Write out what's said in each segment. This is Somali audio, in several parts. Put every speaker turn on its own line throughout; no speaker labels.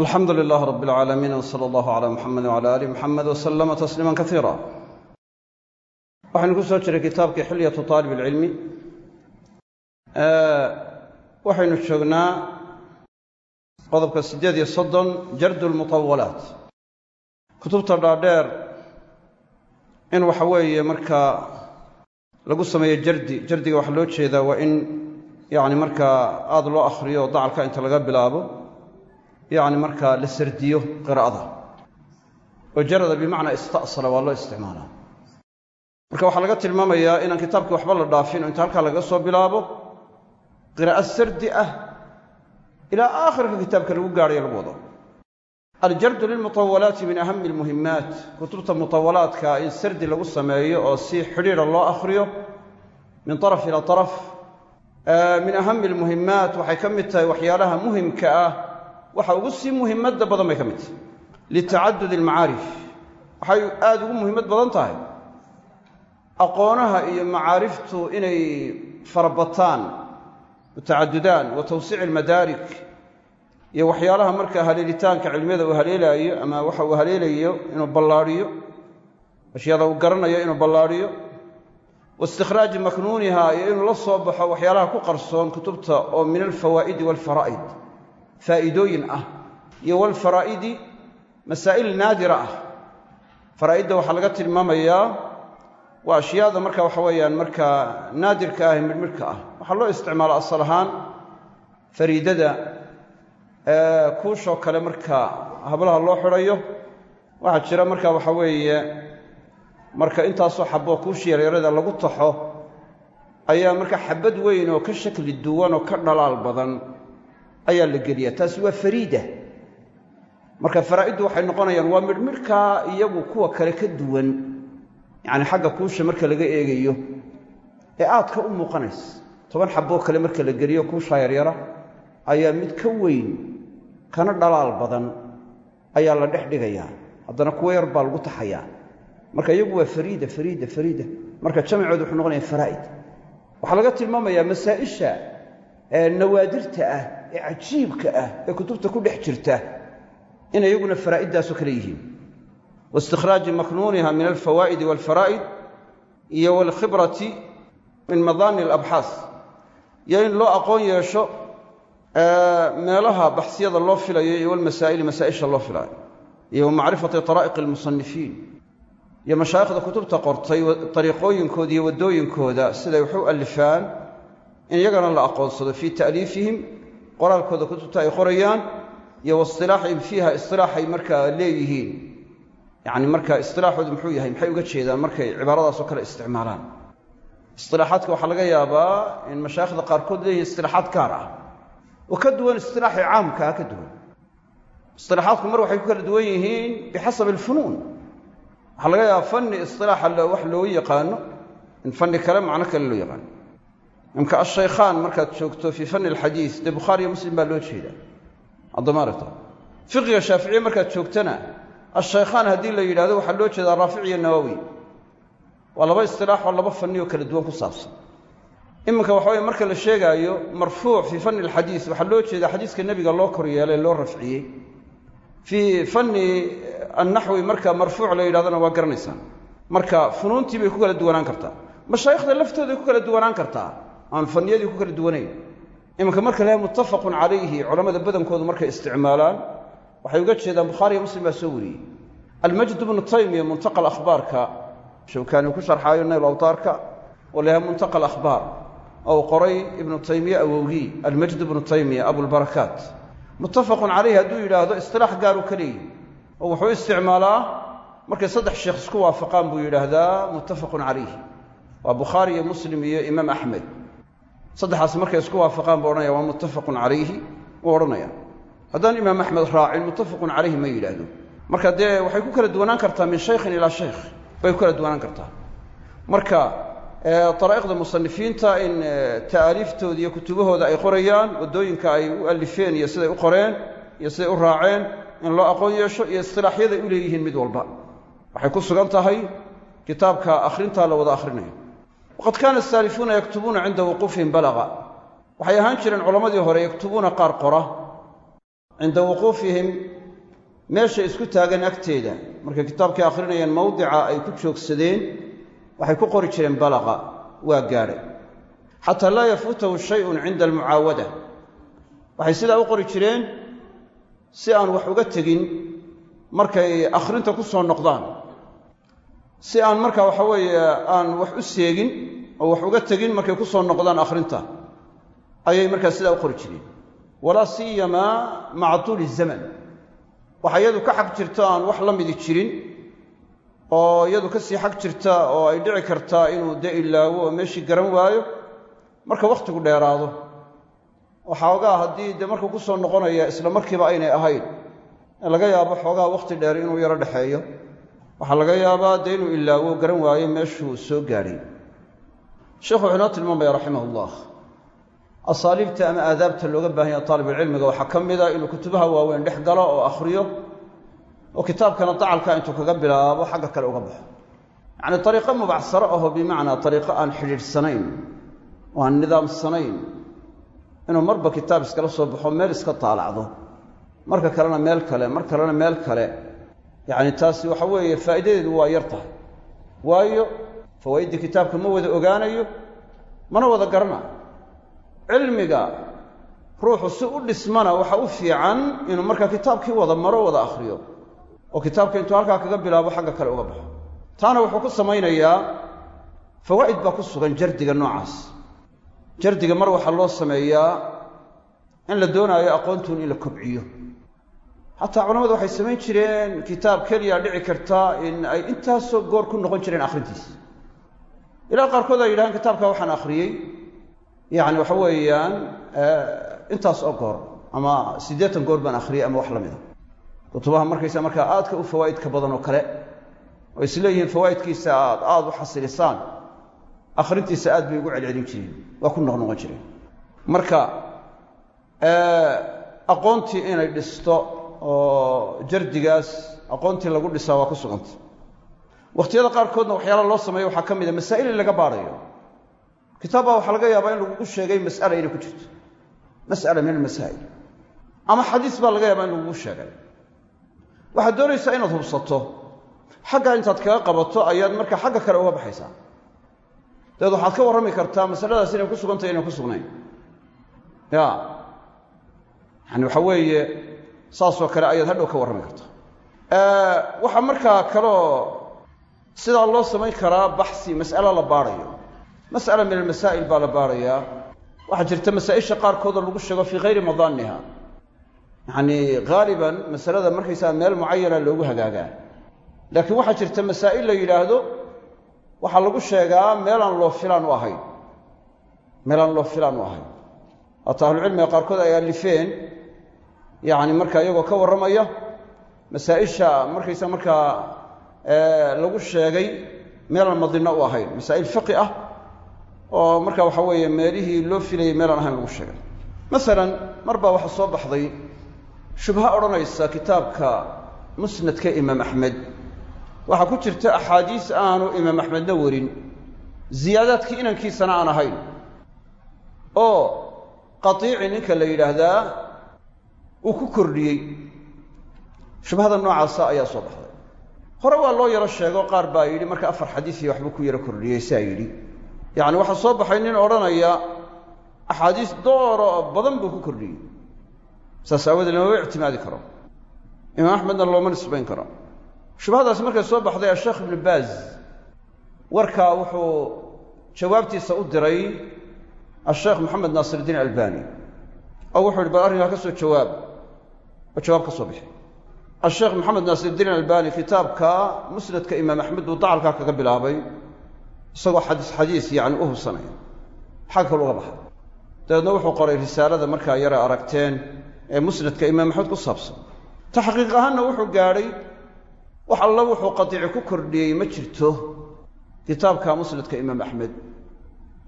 alxamdu lilaah rab اlcaalamiin wsala allahu cala muxamedi wcala ali muxamed wslama tasliima kaiira waxaynu ku soo jiray kitaabkii xilyatu aalib اlcilmi waxaynu joognaa qodobka siddeed iyo soddon jardu lmutawalaat kutubta dhaadheer in waxa weeye markaa lagu sameeyo jardi jardiga waxaa loo jeedaa waa in yacni markaa aada loo akhriyo dacalka inta laga bilaabo yacni markaa la sardiyo qiraa'ada oo jarada bimacnaa ista'sala waa loo isticmaalaa. Marka waxaa laga tilmaamayaa inaan kitaabkii waxba la dhaafin oo inta halkaa laga soo bilaabo qiraa'o sardi ah ilaa aakhirka kitaabka lagu gaadhayo lagu wado. Aljardu lilmutawalaati min ahami almuhimmaat. Kutubta mutawalaadka in sardi lagu sameeyo oo si xidhiidha loo akhriyo min waxyaalaha muhimka ah waxa ugu sii muhimadda badan bay ka mid tahay. Litacadud almacaarif. Waxay aada ugu muhimmad badan tahay aqoonaha iyo macaariftu inay farabataan mutacadudaan wa tawsiici almadaarik iyo waxyaalaha markaa haleelitaanka cilmiyada uu haleelaayo ama waxa uu haleelayo inuu ballaadhiyo ashyaada uu garanayo inuu ballaadhiyo waistikhraaji maknuuniha iyo inuu la soo baxo waxyaalaha ku qarsoon kutubta oo min alfawaa'idi waalfaraa'id faa'iidooyin ah iyo walfaraa'idi masaa'il naadira ah faraa'idda waxaa laga tilmaamayaa waa ashyaada marka waxa weeyaan markaa naadirka ah ee midhmidhka ah waxaa loo isticmaala asal ahaan fariidada kuushoo kale marka hablaha loo xidhayo waxaa jira marka waxa weeye marka intaasoo xaboo kuushi yaryarada lagu taxo ayaa marka xabad weyn oo ka shakli duwan ka dhalaal badan ayaa la geliyaa taasi waa fariida. Marka faraa'iddu waxay noqonayaan waa midhmidhkaa iyagu kuwa kale ka duwan. Yacni xagga kuusha marka laga eegayo ee aadka u muuqanaysa toban xaboo kale marka la geliyo kuushaa yaryara ayaa mid ka weyn kana dhalaal badan ayaa la dhex dhigayaa haddana kuwa yar baa lagu taxayaa. Marka iyagu waa fariida fariida fariida. Marka jamicoodu wuxuu noqonaya faraa'id. Waxaa laga tilmaamayaa masaa'isha nawaadirta ah ee cajiibka ah ee kutubta ku dhex jirta inay iyaguna faraa'iddaasoo kale yihiin. Waistikhraaji maknuuniha min alfawaa'idi waalfaraa'id iyo waalkhibrati min madaani alabxaas. Iyo in loo aqoon yeesho meelaha baxsiyada loo filayo iyo walmasaa'ili masaa'isha loo filayo iyo wamacrifati taraa'iq almusanifiin iyo mashaayikhda kutubta qortay ariiqooyinkooda iyo waddooyinkooda siday wax u alifaan in iyagana la aqoonsado fii ta'liifihim qoraalkooda kutubta ay qorayaan iyo waistilaaxihim fiiha istilaaxay markaa leeyihiin. Yacni marka istilaaxoodu muxuu yahay maxay uga jeedaan markay cibaaradaasoo kale isticmaalaan? Istilaaxaadka waxaa laga yaabaa in mashaayikhda qaarkood leeyihiin istilaaxaad gaar ah. Oo ka duwan istilaaxi caamkaa ka duwan. Istilaaxaadku mar waxay ku kala duwan yihiin bixasabi alfunuun. Waxaa laga yaabaa fanni istilaaxa wax loogu yaqaano. In fanni kale macno kale loo yaqaano imka ashaykhaan markaad joogto fii fanni alxadiis dee bukhaariyo muslim baa loo jeedaa haddamaaragta fiqiga shaaficiye markaad joogtana ashaykhaan haddii la yidhahdo waxaa loo jeedaa raafic iyo nawowi waa laba istilaax oo laba fanni oo kala duwan ku saabsan. Iminka waxa weye marka la sheegaayo marfuuc fii fanni alxadiis waxaa loo jeedaa xadiiska nebiga loo kor yeelay loo rafciyey. Fii fanni annaxwi marka marfuuc la yidhahdona waa garanaysaan. Marka funuuntii bay ku kala duwanaan kartaa. Mashaayikhda laftooday ku kala duwanaan kartaa aan fanniyadii ku kala duwanayn. Iminka marka laha muttafaqun calayhi culammada badankoodu markay isticmaalaan waxay uga jeedaan bukhaariyo muslim baa soo wariyey. Almajd bnu taymiya muntaqa alakhbaarka shawkaani ku sharxaayo nayl awtaarka oo muntaqa alakhbaar ou qoray ibnu taymiye awowgii almajd bnu taymiya abulbarakaat muttafaqun calayhi hadduu yidhaahdo istilaax gaaru ka leeyihi oo wuxuu isticmaalaa markay saddex sheekh isku waafaqaan buu yidhaahdaa muttafaqun calayhi. Waa bukhaari iyo muslim iyo imaam axmed saddexaas markay isku waafaqaan buu odhanaya waa muttafaqun calayhi wuu odhanaya haddaan imaam axmed raacin muttafaqun calayhi ma yidhaahdo. Marka dee waxay ku kala duwanaan kartaa min shaykhin ilaa shaykh bay ku kala duwanaan kartaa. Marka daraa'iqda musanifiinta in ta'aaliiftooda iyo kutubahooda ay qorayaan waddooyinka ay u alifeen iyo siday u qoreen iyo siday u raaceen in loo aqoon yeesho iyo istilaaxyaday u leeyihiin mid walba. Waxay ku sugan tahay kitaabka akhrintaa la wada akhrinayo waqad kaana asaalifuuna yaktubuuna cinda wuquufihim balaga waxay ahaan jireen culammadii hore yaktubuuna qaar qora cinda wuquufihim meeshay isku taagan agteeda markay kitaabkii akhrinayeen mawdica ay ku joogsadeen waxay ku qori jireen balaqa waa gaadhay xataa laa yafuutahu shayun cinda almucaawada waxay sidaa u qori jireen si aan wax uga tegin markay akhrinta ku soo noqdaan si aan markaa waxa weeye aan wax u seegin oo wax uga tegin markay ku soo noqdaan akhrinta ayay markaa sidaa u qori jireen. Walaa siyamaa maca tuuli zaman. Waxa iyadu ka xag jirta aan wax la midi jirin oo iyadu ka sii xag jirta oo ay dhici kartaa inuu dee ilaawo oo meeshii garan waayo marka wakhtigu dheeraado. Waxoogaa haddii dee markuu ku soo noqonaya isla markiiba aynay ahayn laga yaabo xoogaa wakhti dheer inuu yaro dhexeeyo waxaa laga yaabaa dee inuu ilaawo garan waayo meeshuu soo gaadhay sheikhu wuxuu inoo tilmaamaya raximah ullah asaaliibta ama aadaabta looga baahan yaha taalibulcilmiga waxaa ka mida inuu kutubaha waaweyn dhex galo oo akhriyo oo kitaabkana dacalka intuu kaga bilaabo xagga kale uga baxo. Yacni ariiqo mubacsaro ahoo bimacnaa ariiqo aan xidhiidhsanayn oo aan nidaamsanayn inuu marba kitaab iskala soo baxo meel iska taalacdo. Marka kalena meel kale mar kalena meel kale yacni taasi waxa weeye faa'iidadeedu waa yar tahay. Waayo fawaa'iddii kitaabka ma wada ogaanayo mana wada garana. Cilmiga ruuxu si u dhismana waxa u fiican inuu markaa kitaabkii wada maro wada akhriyo. Oo kitaabka intuu halkaa kaga bilaabo xagga kale uga baxo. Taana wuxuu ku samaynayaa fawaa'id baa ku sugan jardiga noocaas. Jardiga mar waxaa loo sameeyaa in la doonaayo aqoontuun in la kobciyo xataa culamadu waxay samayn jireen kitaab keliya dhici karta in ay intaasoo goor ku noqon jireen akhrintiisa ilaa qaarkood ay yidhahaan kitaabka waxaan akhriyey. Yacni waxa weeyaan intaas oo goor ama siddeetan goor baan akhriyey ama wax la mida. Kutubaha markaysa markaa aadka u fawaa'idka badan oo kale oo isleeyihiin fawaa'idkiisa aad aada u xasilisaan akhrintiisa aad bay ugu celcelin jireen waa ku noqnoqon jireen. Marka aqoontii inay dhisto oo jardigaas aqoontii lagu dhisaa waa ku suganta wakhtiyada qaarkoodna waxyaala loo sameeyo waxaa ka mid a masaa'il in laga baadhayo kitaab baa waxaa laga yaabaa in lagugu sheegay mas'ala inay ku jirto. Mas'ala min almasaa'il. Ama xadiis baa laga yaabaa in lagugu sheegay. Waxaad doonaysaa inaad hubsato. Xaggaa intaad kaga qabato ayaad marka xagga kale uga baxaysaa. Dabeed waxaad ka warrami kartaa masaladaas inay ku sugantahy inay ku sugnayn. Ya yani waxa weeye saasoo kale ayaad hadhow ka warrami kartaa waxaa markaa kaloo sidaa loo samayn karaa baxsi mas'alo la baadhayo mas'ala min almasaa'il baa la baadhayaa waxaa jirta masaa'isha qaarkoodoo lagu sheego fii hayri madaaniha. Yacanii haaliban masalada markaysaa meel mucayana loogu hagaagaa. Laakiin waxaa jirta masaa'il la yidhaahdo waxaa lagu sheegaa meelaan loo filaan u ahayn. Meelaan loo filaan u ahayn. Haata ahlucilmiga qaarkood ay alifeen yacni markaa iyagoo ka warramaya masaa'isha markaysa markaa lagu sheegay meelaan madino u ahayn masaa'il fiqi ah oo marka waxa weeye meelihii loo filayay meelaan ahayn lagu sheegay. Masalan mar baa waxaa soo baxday shubha odhanaysa kitaabka musnadka imaam axmed. Waxaa ku jirta axaadiis aanu imaam axmedna warin ziyaadaadkii inankiisana aan ahayn. Oo qatiici ninka la yidhaahdaa uu ku kordhiyey. Shubhada noocaasa ayaa soo baxday. Hore waa loo yaro sheego qaar baa yidhi marka afar xadiisii waxbuu ku yaro kordhiyey saa yidhi. Yacni waxaa soo baxay nin odhanaya axaadiis dooro oo badan buu ku kordhiyey. Saas aawadeed lamama ictimaadi karo. Imaam axmedna looma nisbayn karo. Shubhadaasi markay soo baxday asheekh ibnu baaz warkaa wuxuu jawaabtiisa u diray asheekh moxamed naasirdiin albani. Oo wuxuu yihi bal arrinkaa ka soo jawaab oo jawaab ka soo bixi. Asheekh moxamed naasirdiin albani kitaabka musnadka imaam axmed buu dacalkaa kaga bilaabay isagoo xadiis xadiis yacni u hubsanaya. Xag kal uga baxay. Dabeedna wuxuu qoray risaalada markaa yare aragteen ee musnadka imaam axmed ku saabsan. Taxqiiq ahaanna wuxuu gaadhay wax alla wuxuu qatiici ku kordhiyey ma jirto kitaabka musnadka imaam axmed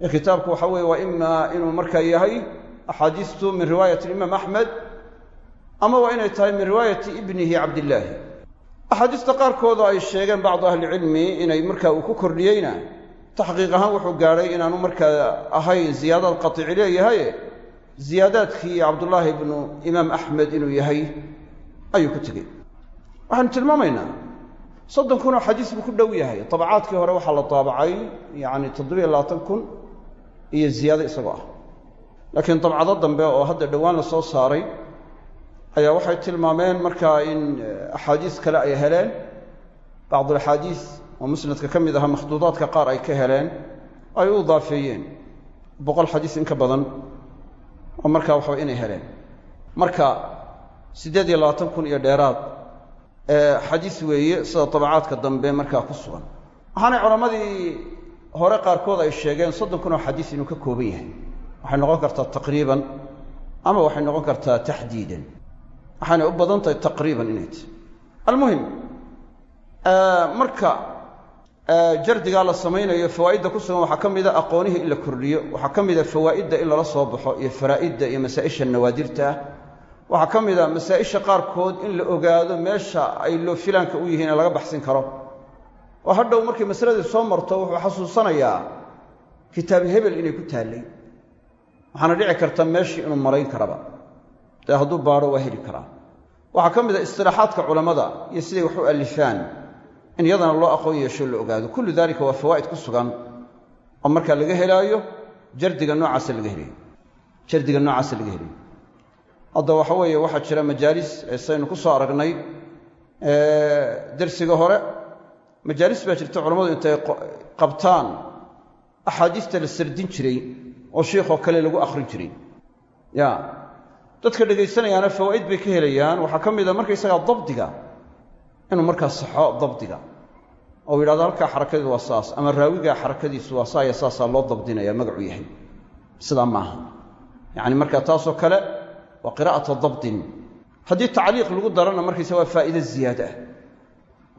ee kitaabku waxa weeye waa imaa inuu markaa yahay axaadiistu min riwaayati imaam axmed ama waa inay tahay min riwaayati ibnihi cabdillaahi axaadiista qaarkooda ay sheegeen bacdu ahlicilmi inay markaa uu ku kordhiyeyna taxqiiq ahaan wuxuu gaadhay inaanu markaa ahayn ziyaadad qatiici leeyahaye ziyaadaadkii cabdullaahi ibnu imaam axmed inuu yahay ayuu ku tegey. Waxaanu tilmaamaynaa soddon kun oo xadiis buu ku dhow yahay. Tabacaadkii hore waxaa la taabacay yacni toddobiyo labaatan kun iyo ziyaado isagoo ah. Laakiin dabcado dambe oo hadda dhowaan la soo saaray ayaa waxay tilmaameen markaa in axaadiis kale ay heleen. Bacdulaxaadiis oo musnadka ka mid aha makhduudaadka qaar ay ka heleen ay u idaafeeyeen boqol xadiis in ka badan oo markaa waxaba inay heleen. Marka siddeed iyo labaatan kun iyo dheeraad xadiis weeye sida tabacaadka dambe markaa ku sugan. Waxaanay culammadii hore qaarkood ay sheegeen soddon kun oo xadiis inuu ka kooban yahay. Waxay noqon kartaa taqriiban ama waxay noqon kartaa taxdiidan waxaanay u badan tahay taqriiban inay almuhim marka jardigaa la samaynayo fawaa'idda ku sugan waxaa ka mida aqoonihii in la kordhiyo waxaa ka mida fawaa'idda in lala soo baxo iyo faraa'idda iyo masaa'isha nawaadirta. Waxaa ka mid a masaa'isha qaarkood in la ogaado meesha ay loo filaanka u yihiin ee laga baxsin karo. Oo hadhow markay masaladii soo marto wuxuu xasuusanayaa kitaab hebel inay ku taallay waxaana dhici karta meeshii inuu marayn karaba dee hadduu baadho waa heli karaa. Waxaa ka mid a istilaaxaadka culammada iyo siday wax u allifaan in iyadana loo aqoon yeesho la ogaado. Kullu daalika waa fawaa'id ku sugan oo markaa laga helaayo jardiga noocaasa laga helayo jardiga noocaasa laga helayo hadda waxa weeye waxaa jira majaalis saynu ku soo aragnay dersiga hore. Majaalis baa jirta culammadu intay qabtaan axaadiista la sardin jiray oo shiikhoo kale lagu akhrin jiray. Ya dadka dhegaysanayaana fawaa'id bay ka helayaan. Waxaa ka mid a markaysagaa dabdiga inuu markaa saxo dabdiga. Oo yidhahdo halkaa xarakadeedu waa saas ama raawigaa xarakadiisu waa saaya saasaa loo dabdinaya magacuu yahay. Sidaa maaha yacni markaa taasoo kale waa qiraa'ata dabdin. Haddii tacliiq lagu darana markaysa waa faa'iide ziyaada. Ah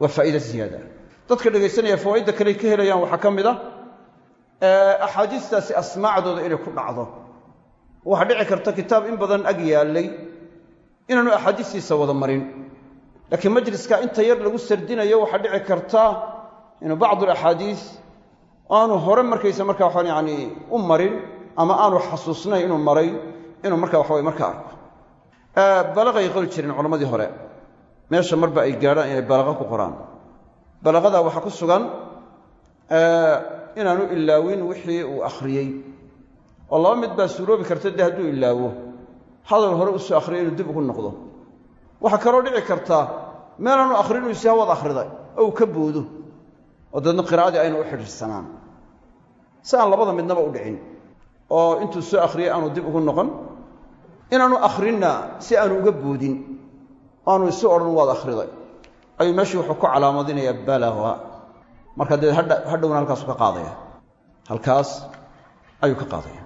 waa faa'iide ziyaada. Ah dadka dhegaysanaya fawaa'idda kale ka helayaan waxaa ka mid a axaadiistaasi asmaacdooda inay ku dhacdo waxaa dhici karta kitaab in badan ag yaallay inaanu axaadiistiisa wada marin. Laakiin majliska inta yar lagu sardinayo waxaa dhici karta inuu bacdulaxaadiis aanu hore markaysa markaa waxaan yani u marin ama aanu xasuusnayn inuu maray inuu markaa waxaway marka arko. Balaqay qori jireen culammadii hore. Meesha marba ay gaadhaan inay balaqo ku qoraan. Balaqadaa waxaa ku sugan inaanu ilaawin wixii uu akhriyey oo laba mid baa suuroobi karta dee hadduu ilaawo. Hadal hore u soo akhriyay inuu dib ugu noqdo. Waxaa kaloo dhici karta meelaanu akhrin isi hawad akhriday oo uu ka boodo. Oo daedna qiraa'adii aynu u xidhiirsanaan si aan labada midnaba u dhicin oo intuu soo akhriyey aanu dib ugu noqon. Inaanu akhrinna si aanu uga boodin aanu isu odhan waad akhriday. Ayuu meeshii wuxuu ku calaamadinayaa balaga marka dee hadhowna halkaasu ka qaadaya. Halkaas ayuu ka qaadaya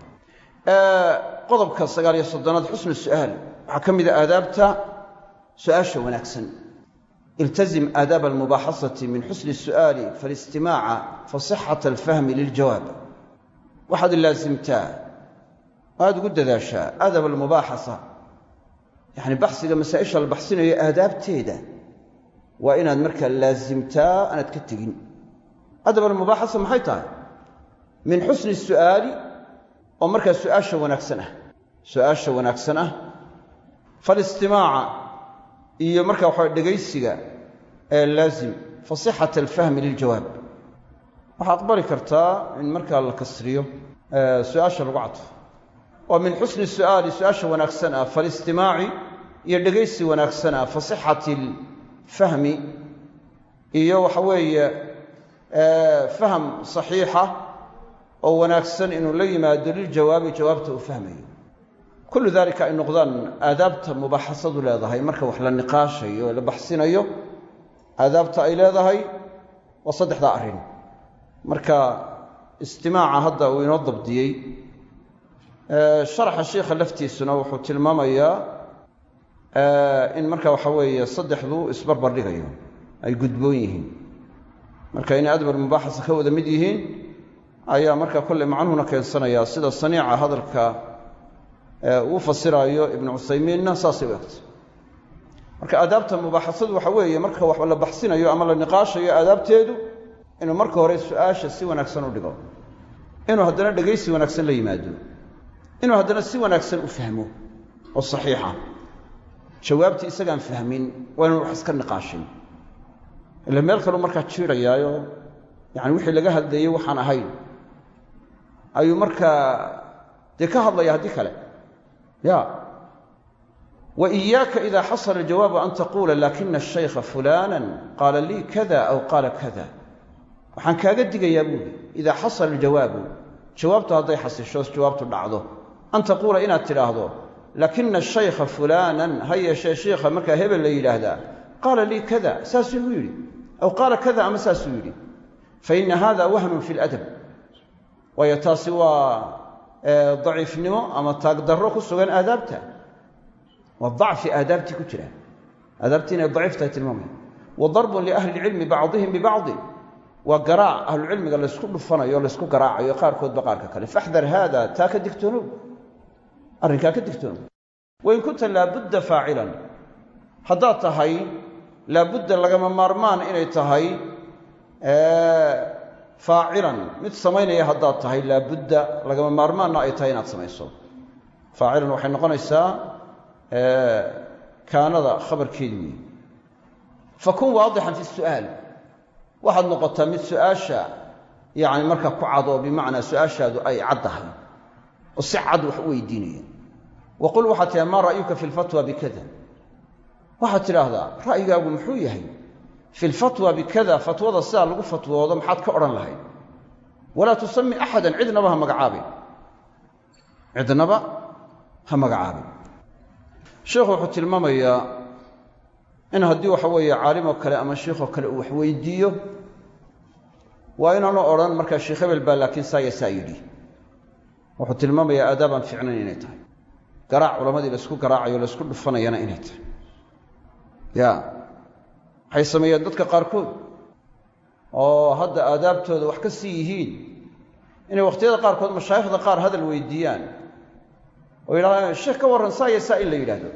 qodobka sagaaliyo soddonaad xusnu su'aal. Waxaa ka mid a aadaabta su'aasha wanaagsan. Iltazim aadaaba almubaaxasati min xusni su'aali faalistimaaca fa sixata alfahmi liljawaab. Waxaad laasimtaa aada ugu dadaashaa aadab almubaaxasa. Yacni baxsiga masaa'isha la baxsinayo aadaabteeda waa inaad markaa laasimtaa aanaad ka tegin. Adab almubaaxasa maxay tahay? Min xusni oo markaa su'aasha wanaagsan ah. Su'aasha wanaagsan ah faalistimaaca iyo markaa waxaa dhegaysiga ee laazim fa sixata alfahmi liljawaab. Waxaa aqbali kartaa in markaa la kasriyo su'aasha lagu cadfo. Oo min xusni su'aali su'aasha wanaagsan ah faalistimaaci iyo dhegaysi wanaagsan ah fa sixati iyo waxa weeye faham saxiixa oo wanaagsan inuu la yimaado liljawaabi jawaabta uu fahmayo. Kullu dalika ay noqdaan aadaabta mubaaxasadu leedahay. Marka wax la niqaashayo la baxsinayo aadaabta ay leedahay waa saddexdaa arrin. Marka istimaaca hadda uu inoo dabdiyey sharaxa shiikha laftiisuna wuxuu tilmaamayaa in marka waxa weeye saddexdu isbarbar dhigayo ay gudboon yihiin. Marka inay adab almubaaxasa ka wada mid yihiin ayaa marka kolley macnuhuna keensanaya sida saniica hadalka uu fasiraayo ibnu cuthaymiinna saasay u egtay. Marka aadaabta mubaaxasadu waxa weeye marka wax la baxsinayo ama la niqaashayo aadaabteedu inuu marka hore su'aasha si wanaagsan u dhigo. Inuu haddana dhegaysi wanaagsan la yimaado. Inuu haddana si wanaagsan u fahmo oo saxiixa. Jawaabtii isagaan fahmin waa inuu wax iska niqaashin. Ila meel kaleu markaa jiirayaayo yani wixii laga hadlayey waxaan ahayn ayuu markaa dee ka hadlaya haddii kale. Ya. Wa iyaaka xasala aljawaabu an taquula lakina ashaykha fulana qaala lii kada aw qaala kada. Waxaan kaaga digayaa buuli idaa xasala aljawaabu. Jawaabtu hadday xasisho jawaabtu dhacdo. An taquula inaad tidhaahdo lakina shaykha fulaanan ha yeeshee shiikha markaa hebel la yidhaahdaa. Qaala lii kada saasuu igu yidhi. Aw qaala kada ama saasuu yidhi. Faina hada wahnun fi ladab waayo taasi waa daciifnimo ama taagdarro ku sugan aadaabta. Waa dacfi aadaabtii ku jira. Aadaabtii inay tilmaamaya. Wa darbun liahli ilcilmi bacdihim bibacdi waa garaac ahlucilmiga laysku dhufanayo laysku garaacayo qaarkoodba qaarka kale. Faxdar haada taa ka digtoonow arrinkaa ka digtoonow wain kunta laabudda faacilan. Haddaad tahay laabudda lagama maarmaan inay tahay faacilan. Mid samaynaya haddaad tahay laabudda lagama maarmaanna ay tahay inaad samayso. Faacilan waxay noqonaysaa kaanada khabarkeedi fakun waadixan fi su'aal. Waxaad noqotaa mid su'aasha yani markaa ku cad oo bimacnaa su'aashaadu ay caddahay oo si cad wax u weydiinaya wa waxaad tihaha maa ra'yuka fi lfatwa bikada waxaad tidhaahdaa ra'yigaagu muxuu yahay fi lfatwa bikada fatwada sidaa lagu fatwoodo maxaad ka odhan lahayd walaa tusami axadan cidnaba ha magacaabin cidnaba ha magacaabin sheikhu wuxuu tilmaamayaa in haddii waxa weeye caalimoo kale ama shiikhoo kale uu wax weydiiyo waa inaanu odhan markaa sheikh hebel baa laakiin saa ya saa yidhi wuxuu tilmaamayaa aadaabaan fiicnayn inay tahay garaac culammadii laysku garaacayo laysku dhufanayana inay tahay waxay sameeyeen dadka qaarkood oo hadda aadaabtooda wax ka sii yihiin. Inay wakhtiyada qaarkood mashaayikhda qaar hadal weydiiyaan. Oo yidhahdaan sheekh ka warran saa ya saa in la yidhaahdo.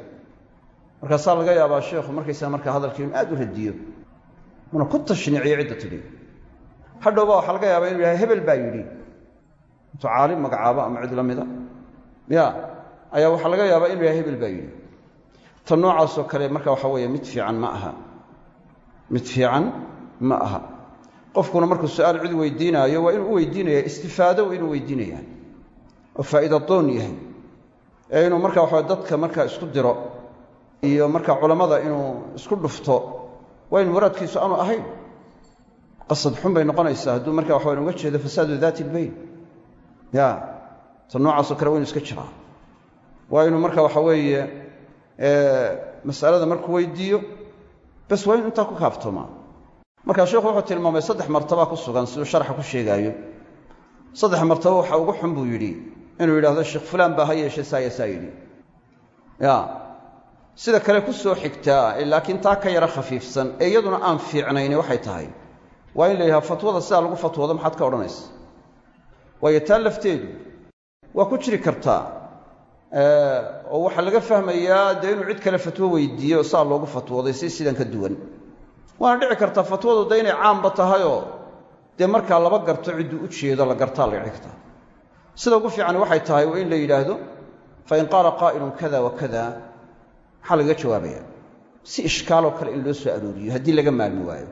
Markaasaa laga yaabaa sheekhu markaysaa markaa hadalkii inu aad u radiyo una ku tashniiciyo cidda tidhi hadhowba waxaa laga yaabaa inu yahay hebel baa yidhi. Intuu caalim magacaabo ama cid la mida. Ya ayaa waxaa laga yaabaa inu yahay hebel baa yidhi. Tan noocaasoo kale marka waxa weeye mid fiican ma aha mid fiican ma aha. Qofkuna markuu su'aal cid weydiinaayo waa inuu u weydiinaya istifaado inuu weydiinaya oo faa'iida doon yahay. Ee inuu marka waxa dadka markaa isku diro iyo marka culammada inuu isku dhufto waa in muraadkiisu aanu ahayn. Qasad xun bay noqonaysaa. Hadduu marka waxa uga jeedo fasaadu daati ilbayn ya ta noocaasoo kale waa inu iska jiraa. Waa inuu marka waxa weeye masalada markuu weydiiyo bas waa inu intaa ku kaaftoomaa markaa sheikhu wuxuu tilmaamay saddex martaba ku sugan siduu sharxa ku sheegaayo. Saddex martabo waxa ugu xun buu yidhi inuu yidhahdo sheekh fulaan baa ha yeeshe saaya saa yidhi. Ya. Sida kale ku soo xigtaa laakiin taa ka yaro khafiifsan ee iyaduna aan fiicnayni waxay tahay. Waa in la fatwada sidaa lagu fatwoodo maxaad ka odhanaysa? Waayo taa lafteedu waa ku jiri kartaa oo waxaa laga fahmayaa dee inuu cid kale fatwo weydiiyo saa loogu fatwooday si sidan ka duwan. Waana dhici kartaa fatwadu de inay caamba tahayoo dee markaa laba garto cidduu u jeedo la gartaa la dhici kartaa sida ugu fiican waxay tahay waa in la yidhaahdo fain qaala qaa'ilun kada wa kada maxaa lagaga jawaabaya. Si ishkaaloo kale in loo soo arooriyo haddii laga maalmi waayo.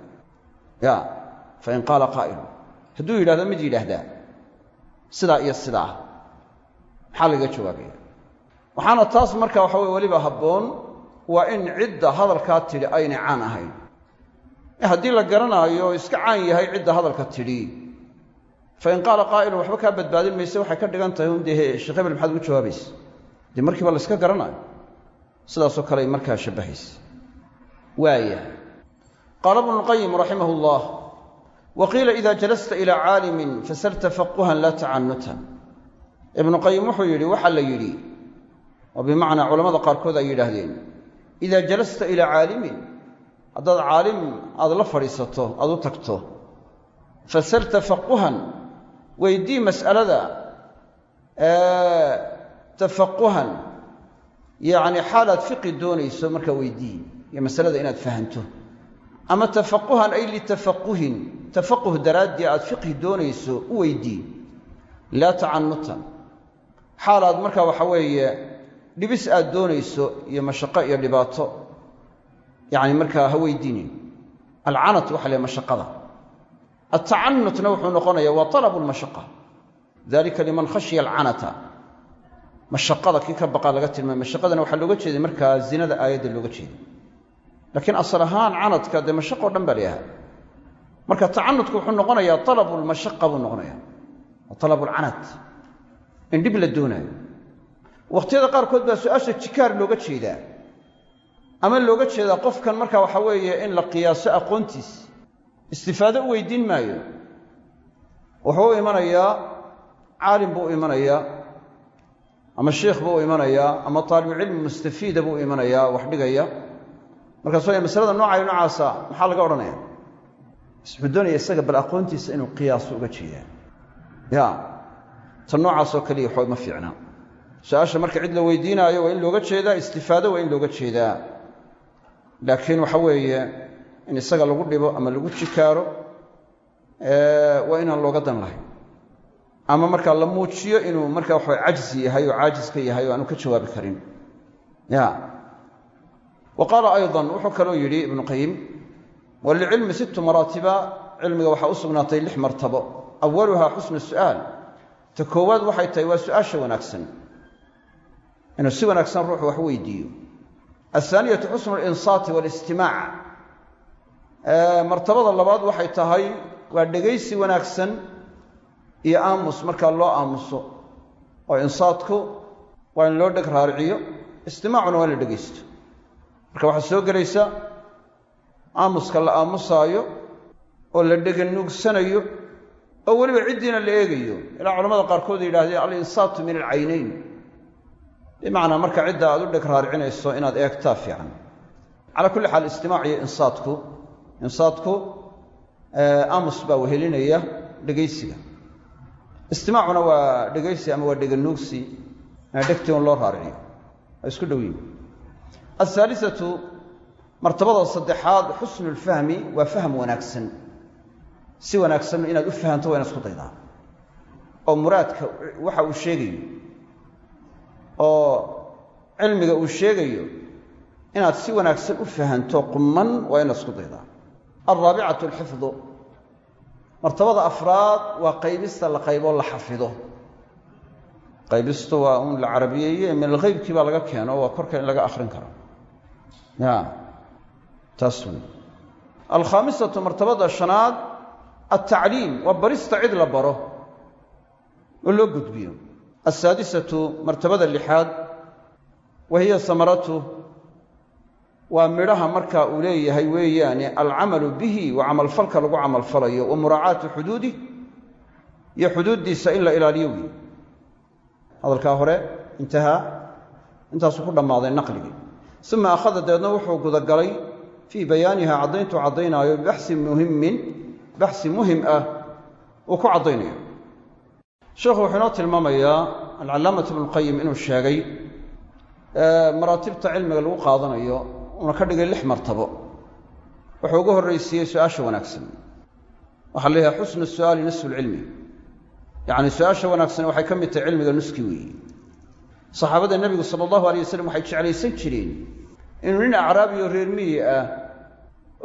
Ya fain qaala qaa'ilun. Hadduu yidhahdo mid yidhaahdaa sidaa iyo sidaa. Maxaa lagaga jawaabaya waxaana taas marka waxa weye weliba habboon waa in cidda hadalkaa tidhi aynay caan ahayn. Haddii la garanaayo iska caan yahay cidda hadalka tidhi. Fain qaala qaa'ilun waxba kaa badbaadin mayse waxay ka dhigan tahay un dee sheekh hebel maxaad ugu jawaabaysa? Dee markiiba la yska garanaayo. Sidaasoo kale ay markaa shabbahaysa waaya. Qaala ibnu lqayim raximah llah wa qiila ida jalasta ilaa caalimin fasal tafaquhan laa tacanutan ibnu qayim wuxuu yidhi waxaa la yidhi oo bimacnaa culamada qaarkood ay yidhaahdeen idaa jalasta ilaa caalimin haddaad caalim aada la fadhiisato aada u tagto fasal tafaquhan weydii mas'alada tafaquhan yacni xaalaad fiqi doonayso markaa weydii iyo masalada inaad fahanto. Ama tafaquhan ay litafaquhin tafaquh daraaddii aad fiqhi doonayso u weydii. Laa tacanutan xaalaad markaa waxa weeye dhibis aad doonayso iyo mashaqo iyo dhibaato. Yacni markaa ha weydiinin. Alcanat waxa la mashaqada. Altacanutna wuxuu noqonaya waa talabu lmashaqa dalika liman khashiya alcanata. Mashaqada kii ka baqaa laga tilmaamay. Mashaqadana waxaa looga jeeday markaa zinada aayadda looga jeeday. Laakiin asal ahaan canadka dee mashaqo dhan baa layahay marka tacanudku wuxuu noqonayaa talabu lmashaqa buu noqonaya waa talabu lcanat in dhib la doonaayo wakhtiyada qaarkood baa su'aasha jikaar looga jeedaa. Ama looga jeedaa qofkan marka waxa weeye in la qiyaaso aqoontiis. Istifaado u weydiin maayo. Wuxuu u imanayaa caalim buu imanayaa ama sheikh buu imanayaa ama taalibucilmi mustafiida buu u imanayaa wax dhigaya. Markaas waaya masalada noocayo noocaasa maxaa laga odhanaya? Wuxuu isaga bal aqoontiisa inuu qiyaaso uga jeedaa. Ya ta noocaasoo kaliya waxba ma fiicna su'aasha marka cid la weydiinaayo waa in looga jeedaa istifaado waa in looga jeedaa. Laakiin waxa weeye in isaga lagu dhibo ama lagu jikaaro waa inaan looga dan lahayn. Ama markaa la muujiyo inuu marka waxa cajzi yahay oo caajis ka yahay aanu ka jawaabi karin. Ya. Wa qaala ayضan wuxuu kaloo yidhi ibnu qayim walicilmi sittu maraatiba cilmiga waxaa u sugnaatay lix martabo. Awaluhaa xusnu su'aal. Ta koowaad waxay tahay waa inuu si wanaagsan ruuxu wax weydiiyo. Ahaaniyatu xusnu linsaati walistimaac martabada labaad waxay tahay waa dhegaysi wanaagsan iyo aamus. Markaa loo aamuso oo insaadku waa in loo dheg raariciyo istimaacuna waa in la dhegaysto. Marka waxaa soo gelaysa aamuska la aamusaayo oo la dheganuugsanayo oo weliba ciddiina la eegayo. Ilaa culamada qaarkood yidhahdeen alinsaatu min alcaynayn bimacnaa marka cidda aad u dheg raaricinayso inaad eegtaa fiican. Calaa kulli xaal istimaac iyo insaadku insaadku aamus baa wehelinaya dhegaysiga. Istimaacuna waa dhegaysi ama waa dheganuugsi dhegtii un loo raariciyo. Waa isku dhow yihiin ahaalisatu martabada saddexaad xusnu lfahmi waa fahm wanaagsan. Si wanaagsan inaad u fahamto waa inaad isku daydaa. Oo muraadka waxa uu sheegayo oo cilmiga uu sheegayo inaad si wanaagsan u fahanto quman waa inaad isku daydaa. Alraabicatu alxifdu martabada afraad waa qaybista la qayboo la xafido. Qaybistu waa un la carabiyeeye min alghaybkii laga keeno waa korka in laga akhrin karo. Ya. Taas wey alkhaamisatu martabada shanaad altacliim waa barista cid la baro oo loo gudbiyo alsaadisatu martabada lixaad wa hiya samaratu waa midhaha marka uu leeyahay weeyaane alcamalu bihi waa camalfalka lagu camalfalayo wa muraacaatu xuduudih iyo xuduuddiisa in la ilaaliyo wey hadalkaa hore intahaa intaasuu ku dhammaaday naqligii uma akhada dabeedna wuxuu gudagalay fii bayaaniha caddayntuu caddaynaayo bibaxsin muhimmin baxsi muhiim ah uu ku caddaynayo sheekhu wuxuu inoo tilmaamayaa alcalaamatu ibnuqayim inuu sheegay maraatibta cilmiga lagu qaadanayo uuna ka dhigay lix martabo. Wuxuu ugu horraysiiyey su'aasha wanaagsan. Waxaa la yidhaha xusnu su'aali nisfu lcilmi yacni su'aasha wanaagsan waxay ka mid tahay cilmiga nuski weeye saxaabada nebigu sala allahu alay wasalam waxay jeclaysan jireen inuu nin acraabiyo reer miyi ah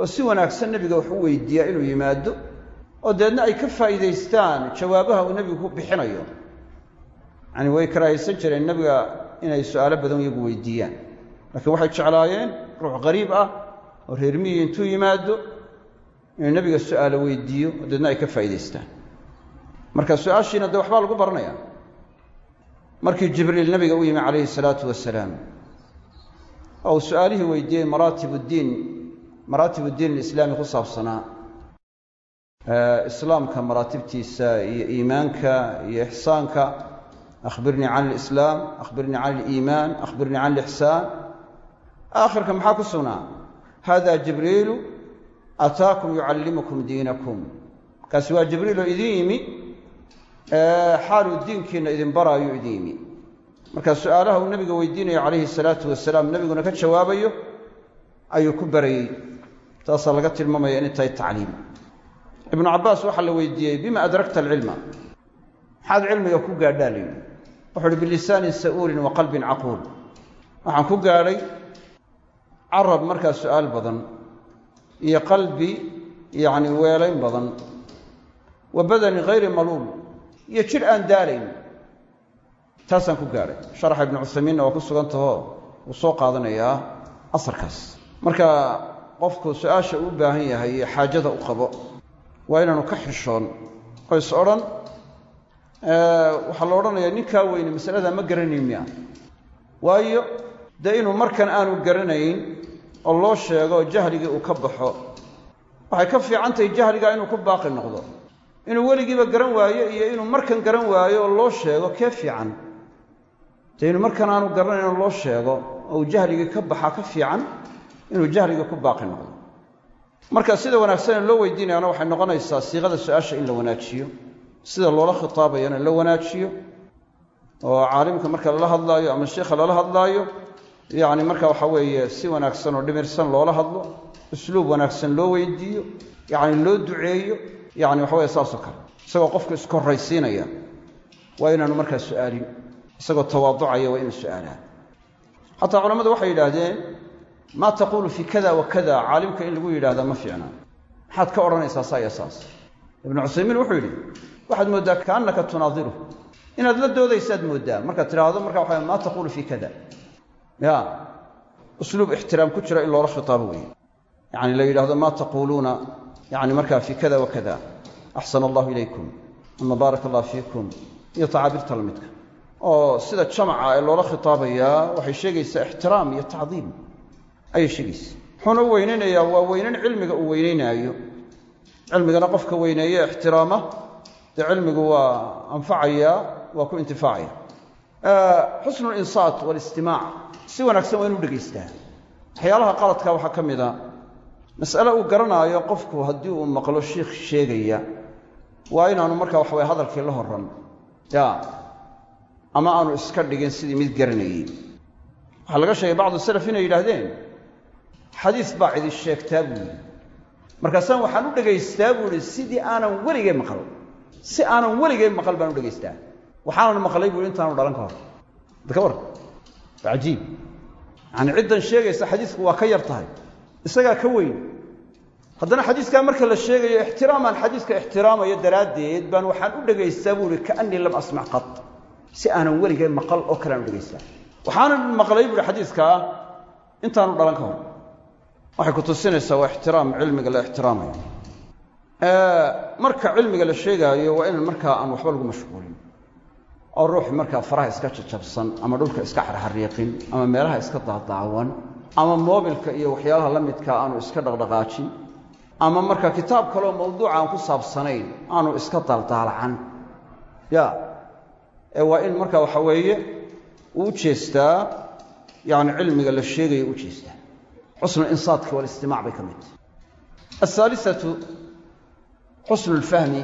oo si wanaagsan nebiga wax u weydiiyaa inuu yimaado oo deedna ay ka faa'iidaystaan jawaabaha uu nebigu ku bixinayo. Yacani way karaahaysan jireen nebiga inay su'aalo badan iyagu weydiiyaan. Laakiin waxay jeclaayeen ruux qariib ah oo reer miyi intuu yimaado inuu nebiga su'aalo weydiiyo oo deedna ay ka faa'iidaystaan. Marka su'aashiina dee waxbaa lagu baranaya. Markii jibriil nebiga u yimi calayhi salaatu wasalaam oo uu su'aalihii weydiiyey maraatib uddiin alislaami ku saabsanaa islaamka maraatibtiisa iyo iimaanka iyo ixsaanka. Akhbirnii can alislaam akhbirnii can aliimaan akhbirnii can alixsaan. Aakhirka maxaa ku sugnaa? Hada jibriilu ataakum yucallimukum diinakum. Kaasi waa jibriil oo idin yimi. Xaaluu diinkiinna idin baraayo idin yimi. Marka su'aalaha uu nebiga weydiinayo calayhi salaatu wasalaam nebiguna ka jawaabayo ayuu ku barayey. Taasaa laga tilmaamaya inay tahay tacliim ibnu cabbaas waxaa la weydiiyey bima adrakta alcilma maxaad cilmiga ku gaadhaa layidhi wuxu uhi bilisaanin sa'uulin wa qalbin caquul. Waxaan ku gaadhay carab markaa su'aal badan iyo qalbi yacni weelayn badan wa badanin hayri maluul iyo jidh aan daalayn. Taasaan ku gaadhay. Sharaxa ibnu cuthaymiinna waa ku sugan tahoo wuu soo qaadanayaa asarkaas. Marka qofku su'aasha uu baahan yahay iyo xaajada u qabo waa inaanu ka xishoon. Oo is odhan waxaa la odhanayaa ninkaa weyne masaladaa ma garanayn miya. Waayo dee inuu markan aanu garanayn oo loo sheego jahligii uu ka baxo waxay ka fiican tahay jahligaa inuu ku baaqi noqdo. Inuu weligiiba garan waayo iyo inuu markan garan waayo oo loo sheego kee fiican? Dee inuu markan aanu garanayn oo loo sheego oo uu jahligii ka baxaa ka fiican inuu jahligii ku baaqi noqdo marka sida wanaagsan loo weydiinayana waxay noqonaysaa siiqada su'aasha in la wanaajiyo sida loola khitaabayana la wanaajiyo oo caalimka marka lala hadlaayo ama sheikha lala hadlaayo yacni marka waxa weeye si wanaagsan oo dhimirsan loola hadlo usluub wanaagsan loo weydiiyo yacni loo duceeyo yacni waxa weye saasoo kale. Isagoo qofku iskorraysiinaya waa inaanu markaa su'aalin isagoo tawaaducaya waa inuu su'aalaa xataa culammadu waxay yidhaahdeen maa taquulu fii kada wa caalimka in lagu yidhahdaa ma fiicna. Maxaad ka odhanaysaa saa iyo saas. Ibnu cuthaymiin wuxuu yidhi waxaad mooddaa kaannaka tunaadiru inaad la doodaysaad mooddaa markaad tidhaahdo marka waxa maa taquulu fii kada ya. Usluub ixtiraam ku jira in loola khitaabo weeye. Yacni la yidhahdo maa taquuluuna yani markaa fii kada wa kada axsana allahu ilaykum. Ama baaraka allah fiikum. Iyo tacaabirta la midka. Oo sida jamaca ee loola khitaabayaa waxay sheegaysaa ixtiraam iyo tacdiim ayay sheegaysaa wuxuuna u waa weynayn cilmiga uu weynaynaayo cilmigana qofka weyneeye ixtiraama dee cilmigu waa anfacaya waa ku intifaacaya. Xusnu linsaat walistimaac si wanaagsan waa inuu dhegaystaa waxyaalaha qaladka waxaa ka mid a. Mas'ale uu garanaayo qofku haddii uu maqlo shiikh sheegaya waa inaanu markaa waxa weye hadalkii la horan. Ya ama aanu iska dhigin sidii mid garanayey. Waxaa laga sheegay bacdu salaf inay yidhaahdeen xadiis baa cidi sheegtaa buu yidhi. Markaasaan waxaan u dhegaystaa buu ihi sidii aanan weligay maqal si aanan weligay maqal baan u dhegaystaa waxaanan maqlay buu intaanu dhalan ka hor. Da ka warran waa cajiib yacani ciddan sheegaysa xadiisku waa ka yar tahay. Isagaa ka weyn. Haddana xadiiskaa marka la sheegayo ixtiraamaan xadiiska ixtiraamayo daraaddeed baan waxaan u dhegaystaa buu ihi kaannii lam asmac qad si aanan weligay maqal oo kale aan u dhegaystaa waxaanan maqlay buu ihi xadiiskaa intaanu dhalan ka hor waxay ku tusinaysaa waa ixtiraam cilmiga la ixtiraamayo. Marka cilmiga la sheegaayo waa inan markaa aan waxba lagu mashquulin. Oo ruux markaa faraha iska jajabsan ama dhulka iska xarxariiqin ama meelaha iska daadaawan ama moobilka iyo waxyaalaha la midkaa aanu iska dhaqdhaqaajin ama marka kitaab kaleoo mawduuca aan ku saabsanayn aanu iska daaldaalacan ya ee waa in marka waxa weeye uu u jeestaa yani cilmiga la sheegayo u jeestaa xusnu insaadki walistimaac bay ka mid tahy ahaalisatu xusnu lfahmi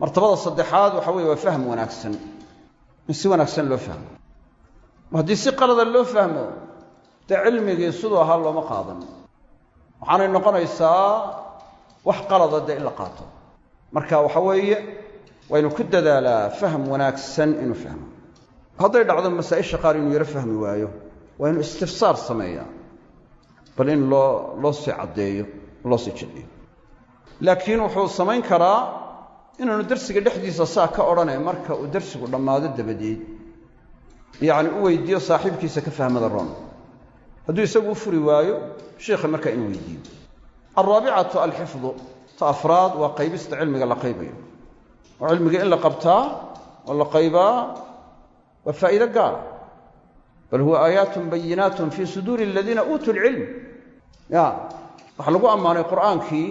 martabada saddexaad waxa weye waa fahm wanaagsan. In si wanaagsan loo fahmo. Haddii si qalada loo fahmo dee cilmigii siduu ahaa looma qaadan. Waxaanay noqonaysaa wax qalada dee in la qaato. Marka waxa weeye waynu ku dadaalaa fahm wanaagsan inuu fahmo. Hadday dhacdo masaa-isha qaar inuu yaro fahmi waayo waa inuu istifsaar sameeyaa bal in loo loo sii caddeeyo loo sii jilciyo laakiin wuxuu samayn karaa inaanu darsiga dhexdiisa saa ka odhanay marka uu darsigu dhammaado dabadeed. Yacni u weydiiyo saaxiibkiisa ka fahmada roon. Hadduu isagu u furi waayo sheikha markaa inuu weydiiyo. Alraabicatu alxifdu ta afraad waa qaybista cilmiga la qaybayo oo cilmiga in la qabtaa oo la qaybaa waa faa'iido gaara bal huwa aayaatun bayinaatun fii suduuri aladiina uutuu lcilm ya waxaa lagu ammaanay qur'aankii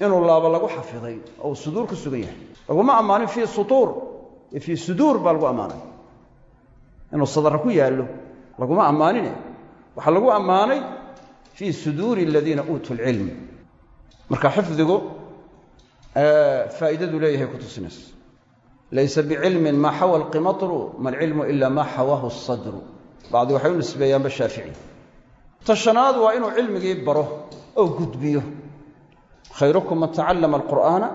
inuu laaba lagu xafiday oo uu suduur ku sugan yahay. Laguma ammaanin fii sutuur ee fii suduur baa lagu ammaanay. Inuu sadara ku yaallo laguma ammaanine. Waxaa lagu ammaanay fii suduuri aladiina uutuu lcilm marka xifdigu faa'iidadu leeyahay ku laysa bicilmin maa xawa alqimatru ma alcilmu ila maa xawaahu asadru bacdi waxay u nisbeeyaanba shaafici ta shanaad waa inuu cilmigii baro oo gudbiyo. Khayrukum man tacallama alqur'aana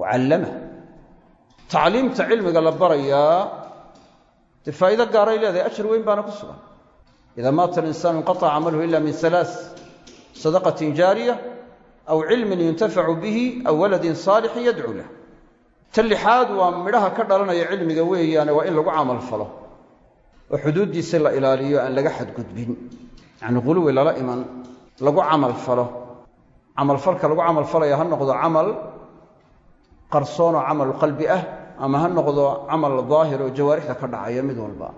wa callamah tacliimta cilmiga la barayaa dee faa'iido gaaray leedahay? Ajar weyn baana ku sugan. Idaa maata alinsaanu inqataca camaluhu ila min halaaث sadaqatin jaariya aw cilmin yuntafacu bihi aw waladin saalixin yadcuu lah ta lixaad waa midhaha ka dhalanaya cilmiga weeyaane waa in lagu camal falo oo xuduuddiisa la ilaaliyo aan laga xadgudbin yacni quluwi lala iman lagu camal falo. Camalfalka lagu camal falaya ha noqdo camal qarsoonoo camal qalbi ah ama ha noqdo camal daahir oo jawaarixda ka dhacaya mid walba.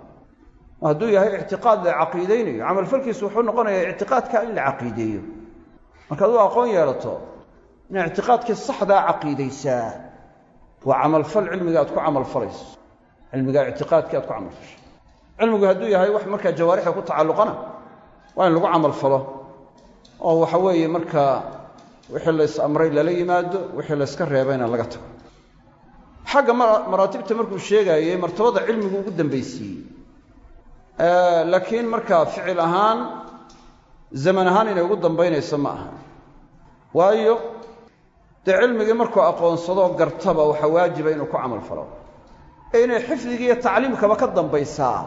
Hadduu yahay ictiqaad la caqiidaynayo camalfalkiisu wuxuu noqonayaa ictiqaadka in la caqiideeyo. Markaad u aqoon yeelato inaa ictiqaadkii saxdaa caqiidaysaa waa camalfal cilmiga aad ku camalfalayso cilmiga ictiqaadkii aad ku camalfasho cilmigu hadduu yahay wax markaa jawaarixda ku tacalluqana waa in lagu camalfalo oo waxa weeye markaa wixii lays amray lala yimaado wixii layska reebayna laga tago. Xagga maraatibta markuu sheegaayey martabada cilmigu ugu dambaysiiyey laakiin markaa ficil ahaan zaman ahaan inay ugu dambaynayso ma aha. Waayo dee cilmigii markuu aqoonsado gartaba waxaa waajiba inuu ku camal falo. Ee inay xifdigii iyo tacliimkaba ka dambaysaa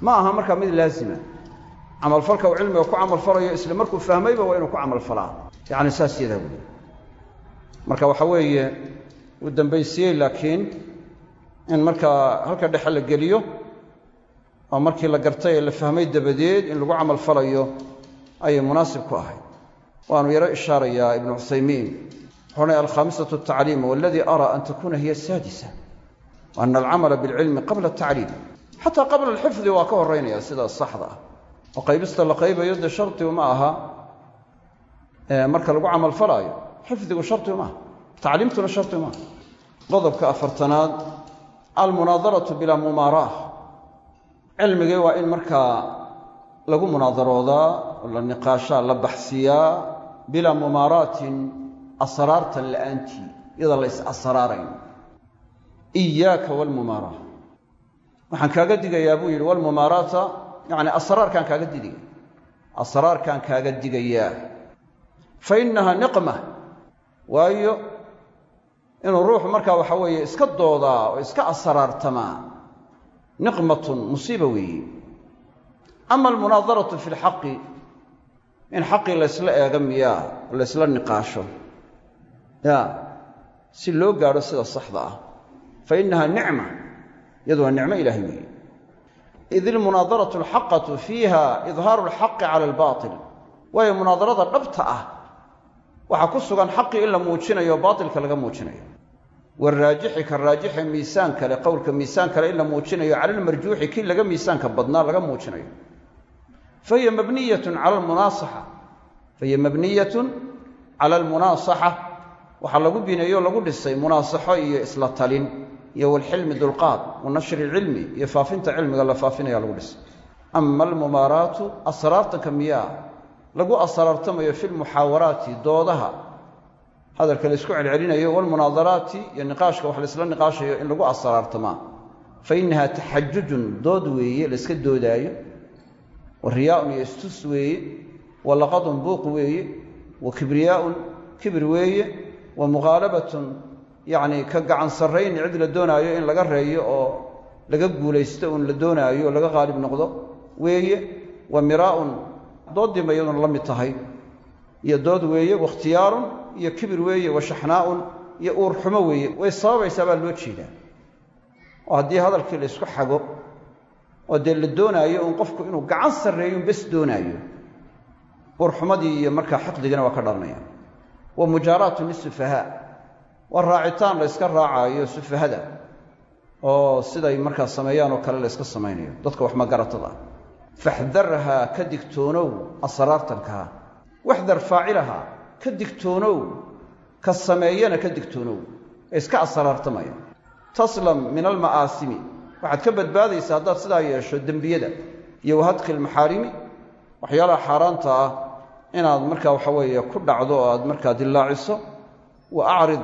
ma aha markaa mid laazima camalfalka uu cilmiga ku camalfalayo isla markuu fahmayba waa inuu ku camalfalaa. Yacni saas yadaa wey marka waxa weeye uu dambaysiiyey laakiin in markaa halka dhexe la geliyo oo markii la gartay ee la fahmay dabadeed in lagu camal falayo ayay munaasib ku ahayd. Waanu yaro ishaarayaa ibnu cuthaymiin wuxuu nay alkhaamisatu atacliim waladii araa an takuna hiya asaadisa wa ana alcamala bilcilmi qabla atacliim xataa qabla alxifdi waa ka ah oo qaybista la qaybayo dee shardigu ma aha marka lagu camal falaayo xifdigu shardigu maaha tacliimtuna shardigu maaha qodobka afartanaad almunaadaratu bilaa mumaaraah cilmigii waa in markaa lagu munaadaroodaa oo la niqaashaa la baxsiyaa bilaa mumaaraatin asraartan la'aantii iyadoo la is asraarayn iyaaka walmumaaraah waxaan kaaga digayaa buu yidhi walmumaaraata yacni asraarkaan kaaga digaya asraarkaan kaaga digayaa. Fa innaha niqma. Waayo inuu ruuxu markaa waxa weeye iska doodaa oo iska asraartamaa. Niqmatun musiiba weeye ama almunaadaratu fi lxaqi in xaqii laysla eega miyaa oo laysla niqaasho. Ya si loo gaadho sida saxda ah. Fa innaha nicma. Iyadu waa nicmo ilaahay weeye id ilmunaadaratu alxaqatu fiiha idhaaru alxaqi cala albaatil waayo munaadarada dhabta ah waxaa ku sugan xaqii in la muujinayo baatilka laga muujinayo waraajixi ka raajixi miisaan kale qowlka miisaan kale in la muujinayo cala almarjuuxi kii laga miisaanka badnaa laga muujinayo fahiya mabniyatun cala almunaasaxa fahiya mabniyatun cala almunaasaxa waxaa iyo walxilmi dulqaad wa nashri cilmi iyo faafinta cilmiga la faafinaya lagu dhisay ama almumaaraatu asraartanka miyaa lagu asraartamayo fi lmuxaawaraati doodaha. Hadalka la isku celcelinayo walmunaadaraati iyo niqaashka wax laysla niqaashayo in lagu asraartamaa fa innaha taxajujun dood weeye layska doodaayo. Wa riyaaun iyo istus weeye. Wa laqadun buuq weeye. Wa kibriyaaun kibir weeye. Wa muqaalabatun yacni ka gacan sarrayn cid la doonaayo in laga reeyo oo laga guulaysto un la doonaayo oo laga qaalib noqdo weeye wa miraaun dooddii ba iyaduna la mid tahay iyo dood weeye wakhtiyaarun iyo kibir weeye wa shaxnaa'un iyo uurxumo weeye way sababaysaa baa loo jeedaa. Oo haddii hadalkii la ysku xago oo dee la doonaayo un qofku inuu gacan sarreeyo un bes doonaayo uurxumadii iyo markaa xiqdigana waa ka dhalanaya wa mujaaraatun lisufahaa waa raacitaan la yska raacaayo sufahada oo siday markaa sameeyaan oo kale la yska samaynayo. Dadka wax magaratada ah faxdarhaa ka digtoonow asraartankaa waxdar faacilahaa ka digtoonow. Ka sameeyana ka digtoonow. Iska asraartamaya. Taslam min alma'aasimi waxaad ka badbaadaysaa haddaad sidaa yeesho dembiyada iyo wahadki almaxaarimi waxyaalaha xaaraanta ah inaad markaa waxa weeye ku dhacdo oo aad markaa dillaaciso. Wa acrid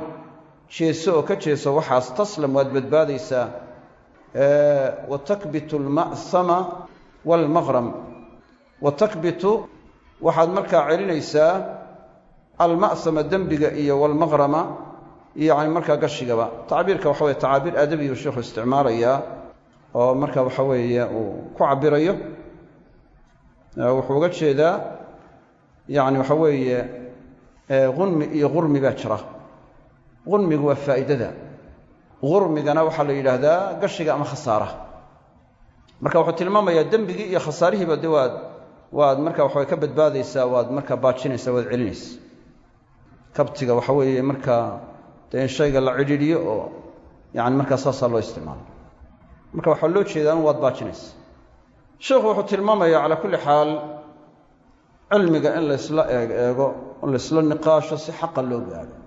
jeeso oo ka jeeso waxaas taslam waad badbaadaysaa wa takbitu alma'sama waalmaqram waxaad markaa celinaysaa alma'sama dembiga iyo walmaqrama yacni markaa gashigaba. Tacbiirka waxa weye tacaabiir adabiyu sheikhu isticmaalayaa oo marka waxa weeye uu ku cabirayo wuxuu uga jeedaa yacni waxa weeye hunmi iyo gurmi baa jira gunmigu waa faa'iidada. Gurmigana waxaa la yidhaahdaa gashiga ama khasaara marka wuxuu tilmaamayaa dembigii iyo khasaarihiiba de waad waad marka waxaway ka badbaadaysaa waad markaa baajinaysaa waad celinaysa. Kabtiga waxa weeye markaa dee in shayga la cidhiidhiyo oo yani markaa saasaa loo isticmaalo. Marka waxaa loo jeedaa in waad baajinaysa. Sheikhu wuxuu tilmaamaya calaa kulli xaal cilmiga in laysla eeg eego oo laysla niqaasho si xaqa loo gaadho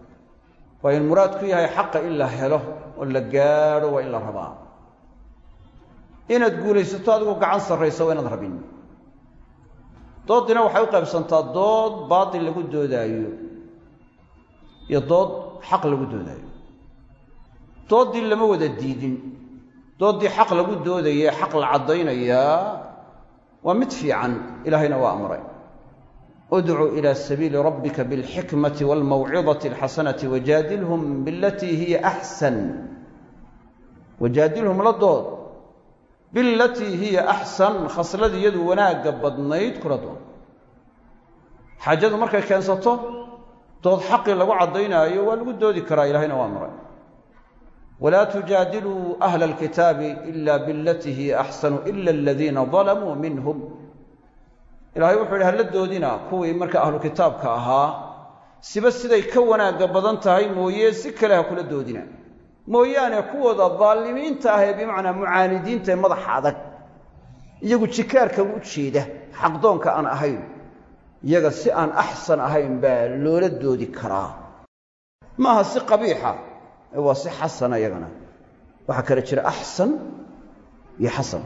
waa in muraadku yahay xaqa in la helo oo la gaadho waa in la rabaa. Inaad guulaysato adigu gacan sarrayso waa inaad rabin. Dooddiina waxay u qaybsantaa dood baatil lagu doodaayo iyo dood xaq lagu doodaayo. Dooddii lama wada diidin. Dooddii xaq lagu doodaye xaq la caddaynayaa waa mid fiican. Ilaahayna waa amray udcu ila sabiili rabbika bilxikmati walmawcidati alxasanati wajaadilhum bilatii hiya axsan wajaadilhum la dood. Bilatii hiya axsan khasladii iyadu wanaagga badnayd kula dood. Xaajadu markay keensato dood xaqii lagu caddaynaayo waa lagu doodi karaa ilahayna waa amray walaa tujaadiluu ahla alkitaabi ila bilatii hiya axsanu ila aladiina dalamuu minhum ilaahay wuxuu yidhi hala doodina kuwii marka ahlu kitaabka ahaa. Siba siday ka wanaagga badan tahay mooye si kale ha kula doodina. Mooyaane kuwooda daalimiinta ah ee bimacnaa mucaanidiinta ee madaxa adag iyagu jikaarka u jeeda xaqdoonka aan ahayn. Iyaga si aan axsan ahayn baa loola doodi karaa. Maaha si qabiixa ee waa si xasana iyagana waxaa kale jira axsan iyo xasan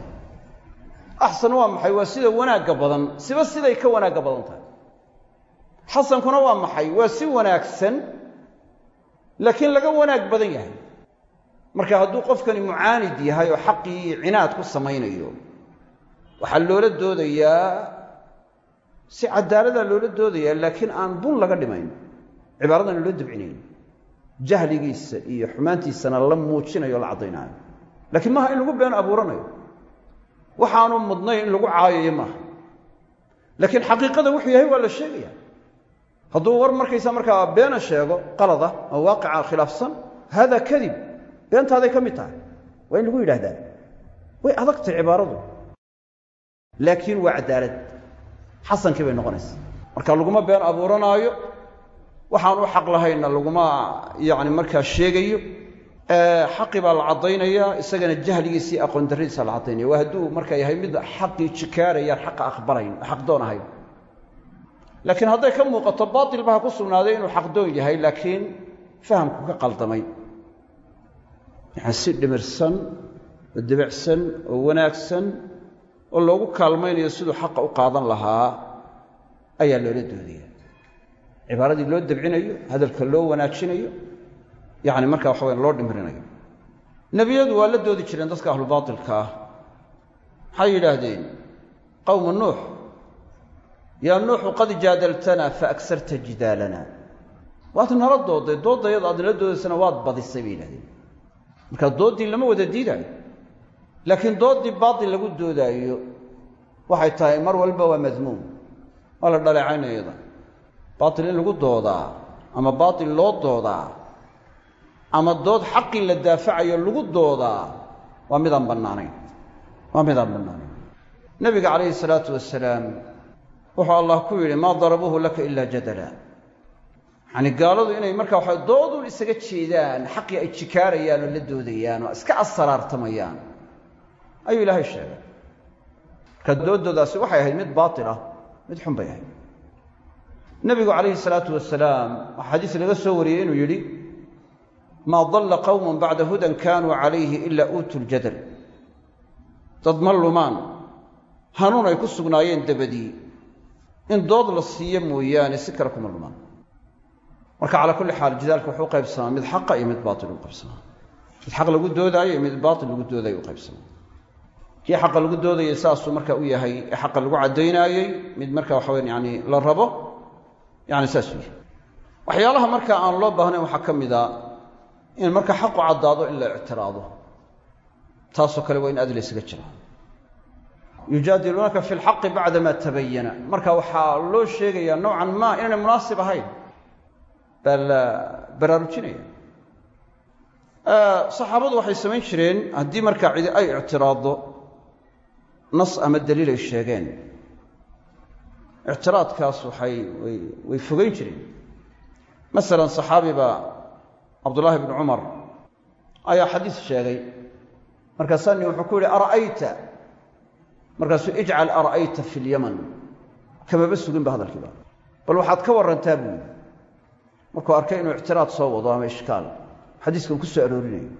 axsan waa maxay? Waa sida wanaagga badan. Siba siday ka wanaagga badan tahay. Xasankuna waa maxay? Waa si wanaagsan laakiin laga wanaag badan yahay. Marka hadduu qofkani mucaanid yahay oo xaqii cinaad ku samaynayo waxaa loola doodayaa si cadaalada loola doodayaa laakiin aan bun laga dhimayn cibaaradana loo dabcinayn jahligiisa iyo xumaantiisana la muujinayo o la caddaynayo. Laakiin maaha in lagu been abuuranayo waxaanu mudnayn in lagu caayayo maaha laakiin xaqiiqada wuxuu yahay waa la sheegaya hadduu war markaysa markaa beena sheego qalada oo waaqica khilaafsan hada kadib beentaaday ka mid tahay. Waa in lagu yidhahdaa way adagtay cibaaradu. Laakiin waa cadaalad. Xasankii bay noqonaysaa. Marka laguma been abuuranaayo waxaan u xaq lahayna laguma yacni markaa sheegayo xaqii baa la caddaynaya isagana jahligiisii aqoon darradiisa la caddaynaya. Waa hadduu marka yahay mid xaqii jikaarayaan xaqa aqbalayn xaqdoon ahayn. Laakiin hadday ka muuqato baatil ba ha ku sugnaaday inuu xaqdoon yahay laakiin fahamku ka qaldamay. Si dhimirsan oo debicsan oo wanaagsan oo loogu kaalmaynayo siduu xaqa u qaadan lahaa ayaa loola doodaya. Cibaaradii loo debcinayo hadalka loo wanaajinayo yacni markaa waxa waya loo dhimirinayo. Nebiyadu waa la doodi jireen dadka ahlubaatilka ah. Maxay yidhaahdeen? Qowmu nuux. Yaa nuuxu qad jaadaltana fa agsarta jidaalana. Waad nala doodday dooddayada aad nala doodaysana waad badisay bay yidhahdeen marka dooddii lama wada diidaayo. Laakiin dooddii baatil lagu doodaayo waxay tahay mar walba waa madmuum. Waa la dhaleecaynaya iyada baatil in lagu doodaa ama baatil loo doodaa ama dood xaqii la daafacayo lagu doodaa waa midaan bannaanayn. Waa midaan bannaanayn. Nebiga calayhi salaatu wasalaam wuxuu allah ku yidhi maa darabuuhu laka ilaa jadala. Yacani gaaladu inay markaa waxa doodun isaga jeedaan xaqii ay jikaarayaan oo la doodayaan oo iska asaraartamayaan ayuu ilaahay sheegay. Marka dooddoodaasi waxay ahayd mid baatil ah mid xun bay ahayd. Nebigu calayhi salaatu wasalaam waxaa xadiis laga soo wariyey inuu yidhi maa dalla qowmun bacda hudan kaanuu calayhi ilaa uutuu ljadal dad ma lumaan. Hanuun ay ku sugnaayeen dabadii. In dood la siiyo mooyaane si kale kuma lumaan. Marka calaa kulli xaal jidaalka wuxuu u qaybsamaa mid xaqa iyo mid baatil u qaybsamaa. Mid xaq lagu doodaayo iyo mid baatil lagu doodaayo u qaybsamaa. Kii xaqa lagu doodayay saasuu marka u yahay ee xaqa lagu caddaynaayey mid marka waxa la rabo yani waxyaalaha marka aan loo baahnayn waxaa ka mid in marka xaqu caddaado in la ictiraado. Taasoo kale waa in aad laysaga jira. Yujaadiluunaka fi lxaqi bacdama tabayana marka waxaa loo sheegayaa nowcan ma inaanay munaasib ahayn. Baa la baraarujinaya. Saxaabadu waxay samayn jireen haddii markaa cidi ay ictiraaddo nas ama daliil ay sheegeen. Ictiraadkaas waxay way fogeyn jireen. Masalan saxaabiba cabdullaahi bnu cumar ayaa xadiis sheegay. Markaasaa nin wuxuu ku yihi ara'ayta? Markaasuu ijcal ara'ayta fi lyaman kamaba sugin ba hadalkiiba bal waxaad ka warrantaa buu yidhi. Markuu arkay inuu ictiraad soo wado ama ishkaal. Xadiiskan ku soo aroorinayo.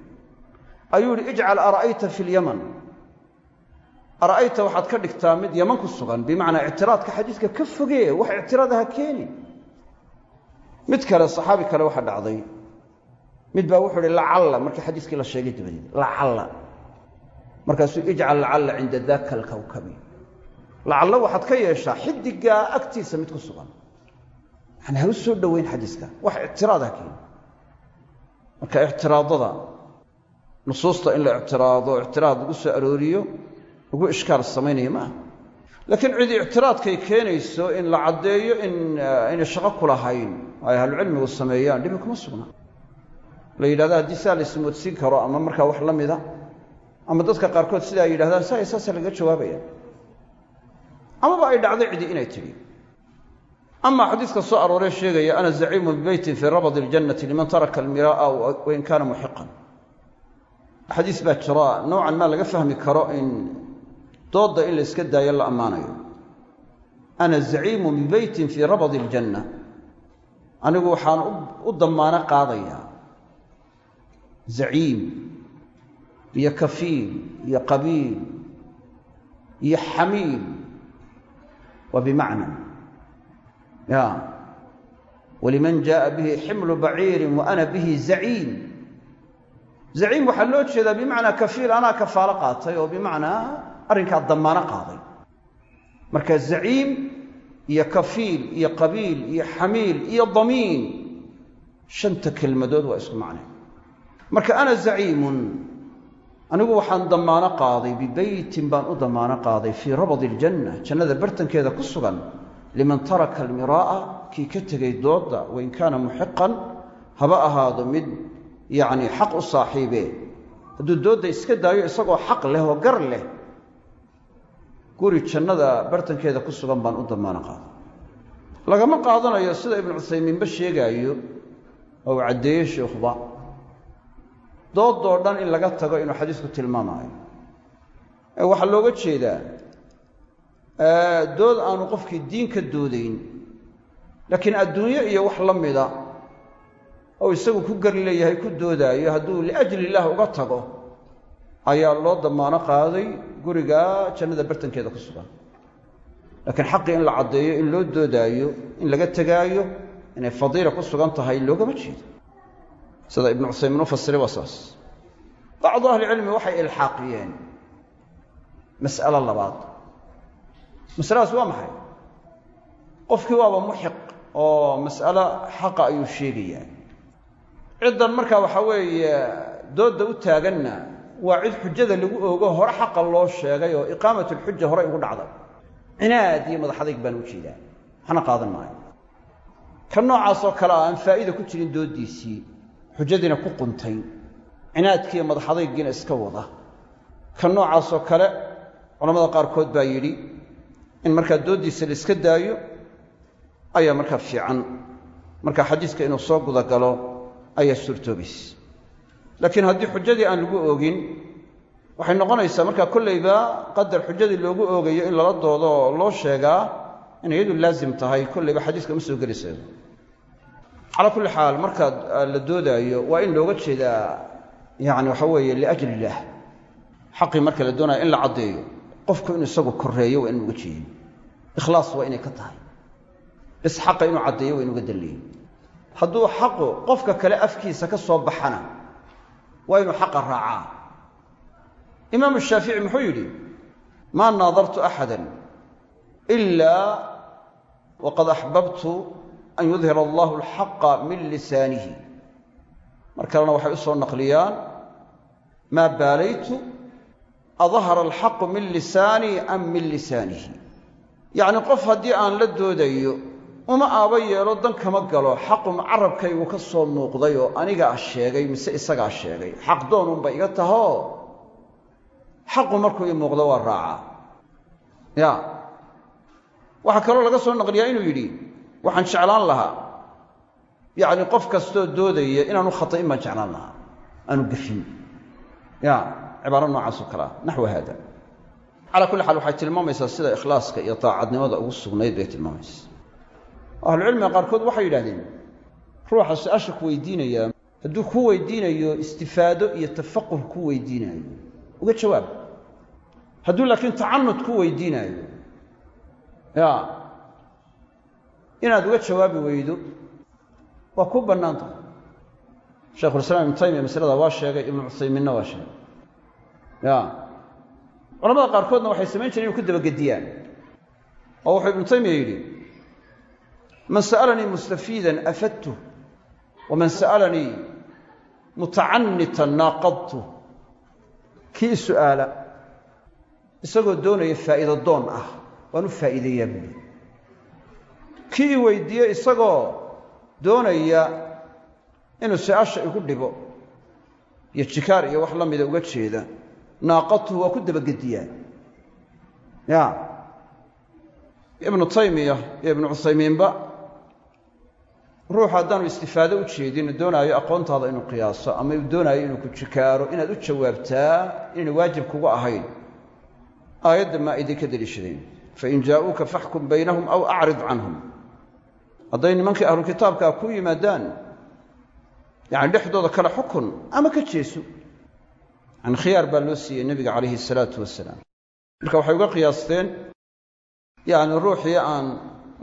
Ayuu yihi ijcal ara'ayta fi lyaman ara'ayta waxaad ka dhigtaa mid yaman ku sugan. Bimacnaa ictiraadka xadiiska ka fogee wax ictiraada ha keeni mid kale saxaabi kale waxa dhacday mid baa wuxuu ihi lacalla. Markii xadiiskii la sheegay dabadeed lacalla. Markaasuu ijcal lacalla cinda daka alkawkabi lacallo waxaad ka yeeshaa xidigaa agtiisa mid ku sugan. Yani ha soo dhoweyn xadiiska. Wax ictiraad ha keeni marka ictiraadada nusuusta in la ictiraado ictiraad lagu soo arooriyo lagu ishkaal samaynayo maaha laakiin cidi ictiraadkay keenayso in la caddeeyo in aynay shaqo ku lahayn ay ahlucilmigu sameeyaan dhibi kuma sugna la yidhahda haddii saa la ismoodsiin karo ama markaa wax la mida ama dadka qaarkood sida ay yidhahdaan saa saasa laga jawaabaya. Amaba ay dhacdo cidi inay tidhi ama xadiiska soo arooree sheegaya ana zaciimu bibeytin fii rabad iljannati liman taraka almiraa'a wain kaana muxiqan xadiis baa jira nowcan maa laga fahmi karo in doodda in la daayo la ammaanayo. Ana zaciimu bibeytin fii rabad iljanna anigu waxaan u damaano qaadayaa zaciim iyo kafiil iyo qabiil iyo xamiil waa bimacna ya waliman jaءa bihi ximlu baciirin wa ana bihi zaciim zaciim waxaa loo jeedaa bimacnaa kafiil anaa kafaalo qaatay oo bimacnaa arrinkaa damaano qaaday marka zaciim iyo kafiil iyo qabiil iyo xamiil iyo damiin shanta kelmadood waa isku macne marka ana zaciimun anigu waxaan damaano qaaday bibeytin baan u damaano qaaday fii rabad iljanna jannada bartankeeda ku sugan liman taraka almiraa'a kii ka tegay doodda wain kaana muxiqan haba ahaado mid yacni xaq u saaxiibe. Hadduu doodda iska daayo isagoo xaq leh oo gar leh guri jannada bartankeeda ku sugan baan u damaano qaaday. Lagama qaadanayo sida ibnu cuthaymiinba sheegaayo oo uu caddeeyey sheikhuba doodoo dhan in laga tago inuu xadiisku tilmaamaayo. Ee waxaa looga jeedaa dood aanu qofkii diin ka doodayn laakiin adduunyo iyo wax la mida oo isagu ku gar leeyahay ku doodaayo hadduu liajli illaah uga tago ayaa loo damaano qaaday guriga jannada bartankeeda ku sugan. Laakiin xaqii in la caddeeyo in loo doodaayo in laga tegaayo inay fadiila ku sugan tahay loogama jeedo sida ibnu cusaymiin u fasiray waa saas. Bacdu ahlicilmi waxay ilxaaqiyeen mas'alo labaad. Masaladaas waa maxay? Qofkii waaba muxiq oo mas'alo xaqa ayuu sheegayaa. Ciddan markaa waxaa weeye doodda u taaganna waa cid xujada lagu oogo hore xaqa loo sheegay oo iqaamatulxuja horey ugu dhacday. Cinaad iyo madaxadayg baan u jeedaa. Waxna qaadan maayo. Ka noocaasoo kale a aan faa'iida ku jirin dooddiisii xujadiina ku quntay cinaadkiiyo madaxadaygiina iska wada. Ka noocaasoo kale culamada qaarkood baa yidhi in markaa dooddiisa la iska daayo ayaa markaa fiican. Marka xadiiska inuu soo gudagalo ayaa suurtoobaysa laakiin haddii xujadii aan lagu oogin waxay noqonaysaa markaa kollayba qadar xujadii loogu oogayo in lala doodo oo loo sheegaa inay iyadu laasim tahay kollayba xadiiska ma soo gelaysa calaa kulli xaal markaad la doodaayo waa in looga jeedaa yacni waxa weeye liajli illaah xaqii marka la doonayo in la caddeeyo. Qofku inuu isagu korreeyo waa inu uga jeedin ikhlaas waa inay ka tahay. Bis xaqa inuu caddeeyo waa inuga dalleeyo hadduu xaqu qofka kale afkiisa ka soo baxana waa inuu xaqa raacaa. Imaamu shaafici muxuu yidhi maa naadartu axada ilaa waqad axbabtu an yudhir allahu alxaqa min lisaanihi mar kalena waxay u soo naqliyaan maa baalaytu? Adahara alxaqu min lisaanii am min lisaanihi? Yacni qof haddii aan la doodayo uma aaba yeelo dan kama galo xaqu carabkaygu ka soo muuqday oo anigaa sheegay mise isagaa sheegay. Xaq doonunba iga tahoo xaqu markuu ii muuqdo waa raacaa ya. Waxaa kaloo laga soo naqliyaa inuu yidhi waxaan jeclaan lahaa. Yacni qof kastoo doodaya inaanu khata'in baan jeclaan lahaa. Aanu gefin ya cibaaro noocaas oo kalea naxwa haada. Calaa kulli xaal waxay tilmaamaysaa sida ikhlaaska iyo daacadnimada ugu sugnayd bay tilmaamaysa ahlucilmiga qaarkood waxay yidhahdeen ruuxa su'aasha ku weydiinayaa hadduu ku weydiinayo istifaado iyo tafaquh ku weydiinaayo. Uga jawaab hadduu laakiin tacanud ku weydiinaayo. Ya inaad uga jawaabi weydo waa ku bannaan tahay shaykhulislaam ibnu taymiya masalada waa sheegay ibnu cuthaymiinna waa sheegay. Ya culamada qaarkoodna waxay samayn jireen inu ku dabagediyaan. Oo wuxuu ibnu taymiya yidhi man sa'alanii mustafiidan afadtu waman sa'alanii mutacanitan naaqadtu. Kii su'aala isagoo doonaya faa'iido doon ah waan u faa'iideeyaa buuli kii weydiiye isagoo doonaya inuu su'aasha igu dhibo iyo jikaar iyo wax la mida uga jeeda naaqadtuhu waa ku dabagediyaa ya. Ibnu taymiya iyo ibnu cuthaymiinba ruuxu haddaanu istifaado u jeedin doonaayo aqoontaada inuu qiyaaso ama doonaayo inuu ku jikaaro inaad u jawaabtaa inayna waajib kugu ahayn. Aayadda maa iday ka deliishadeen fain jaa'uuka faxkum baynahum aw acrid canhum hadday nimankii ahlu kitaabkaa ku yimaadaan yani dhexdooda kale xukun ama ka jeeso yani khiyaar baa loo siiyey nebiga calayhi salaatu wasalaam marka waxay uga qiyaasteen yani ruuxii aan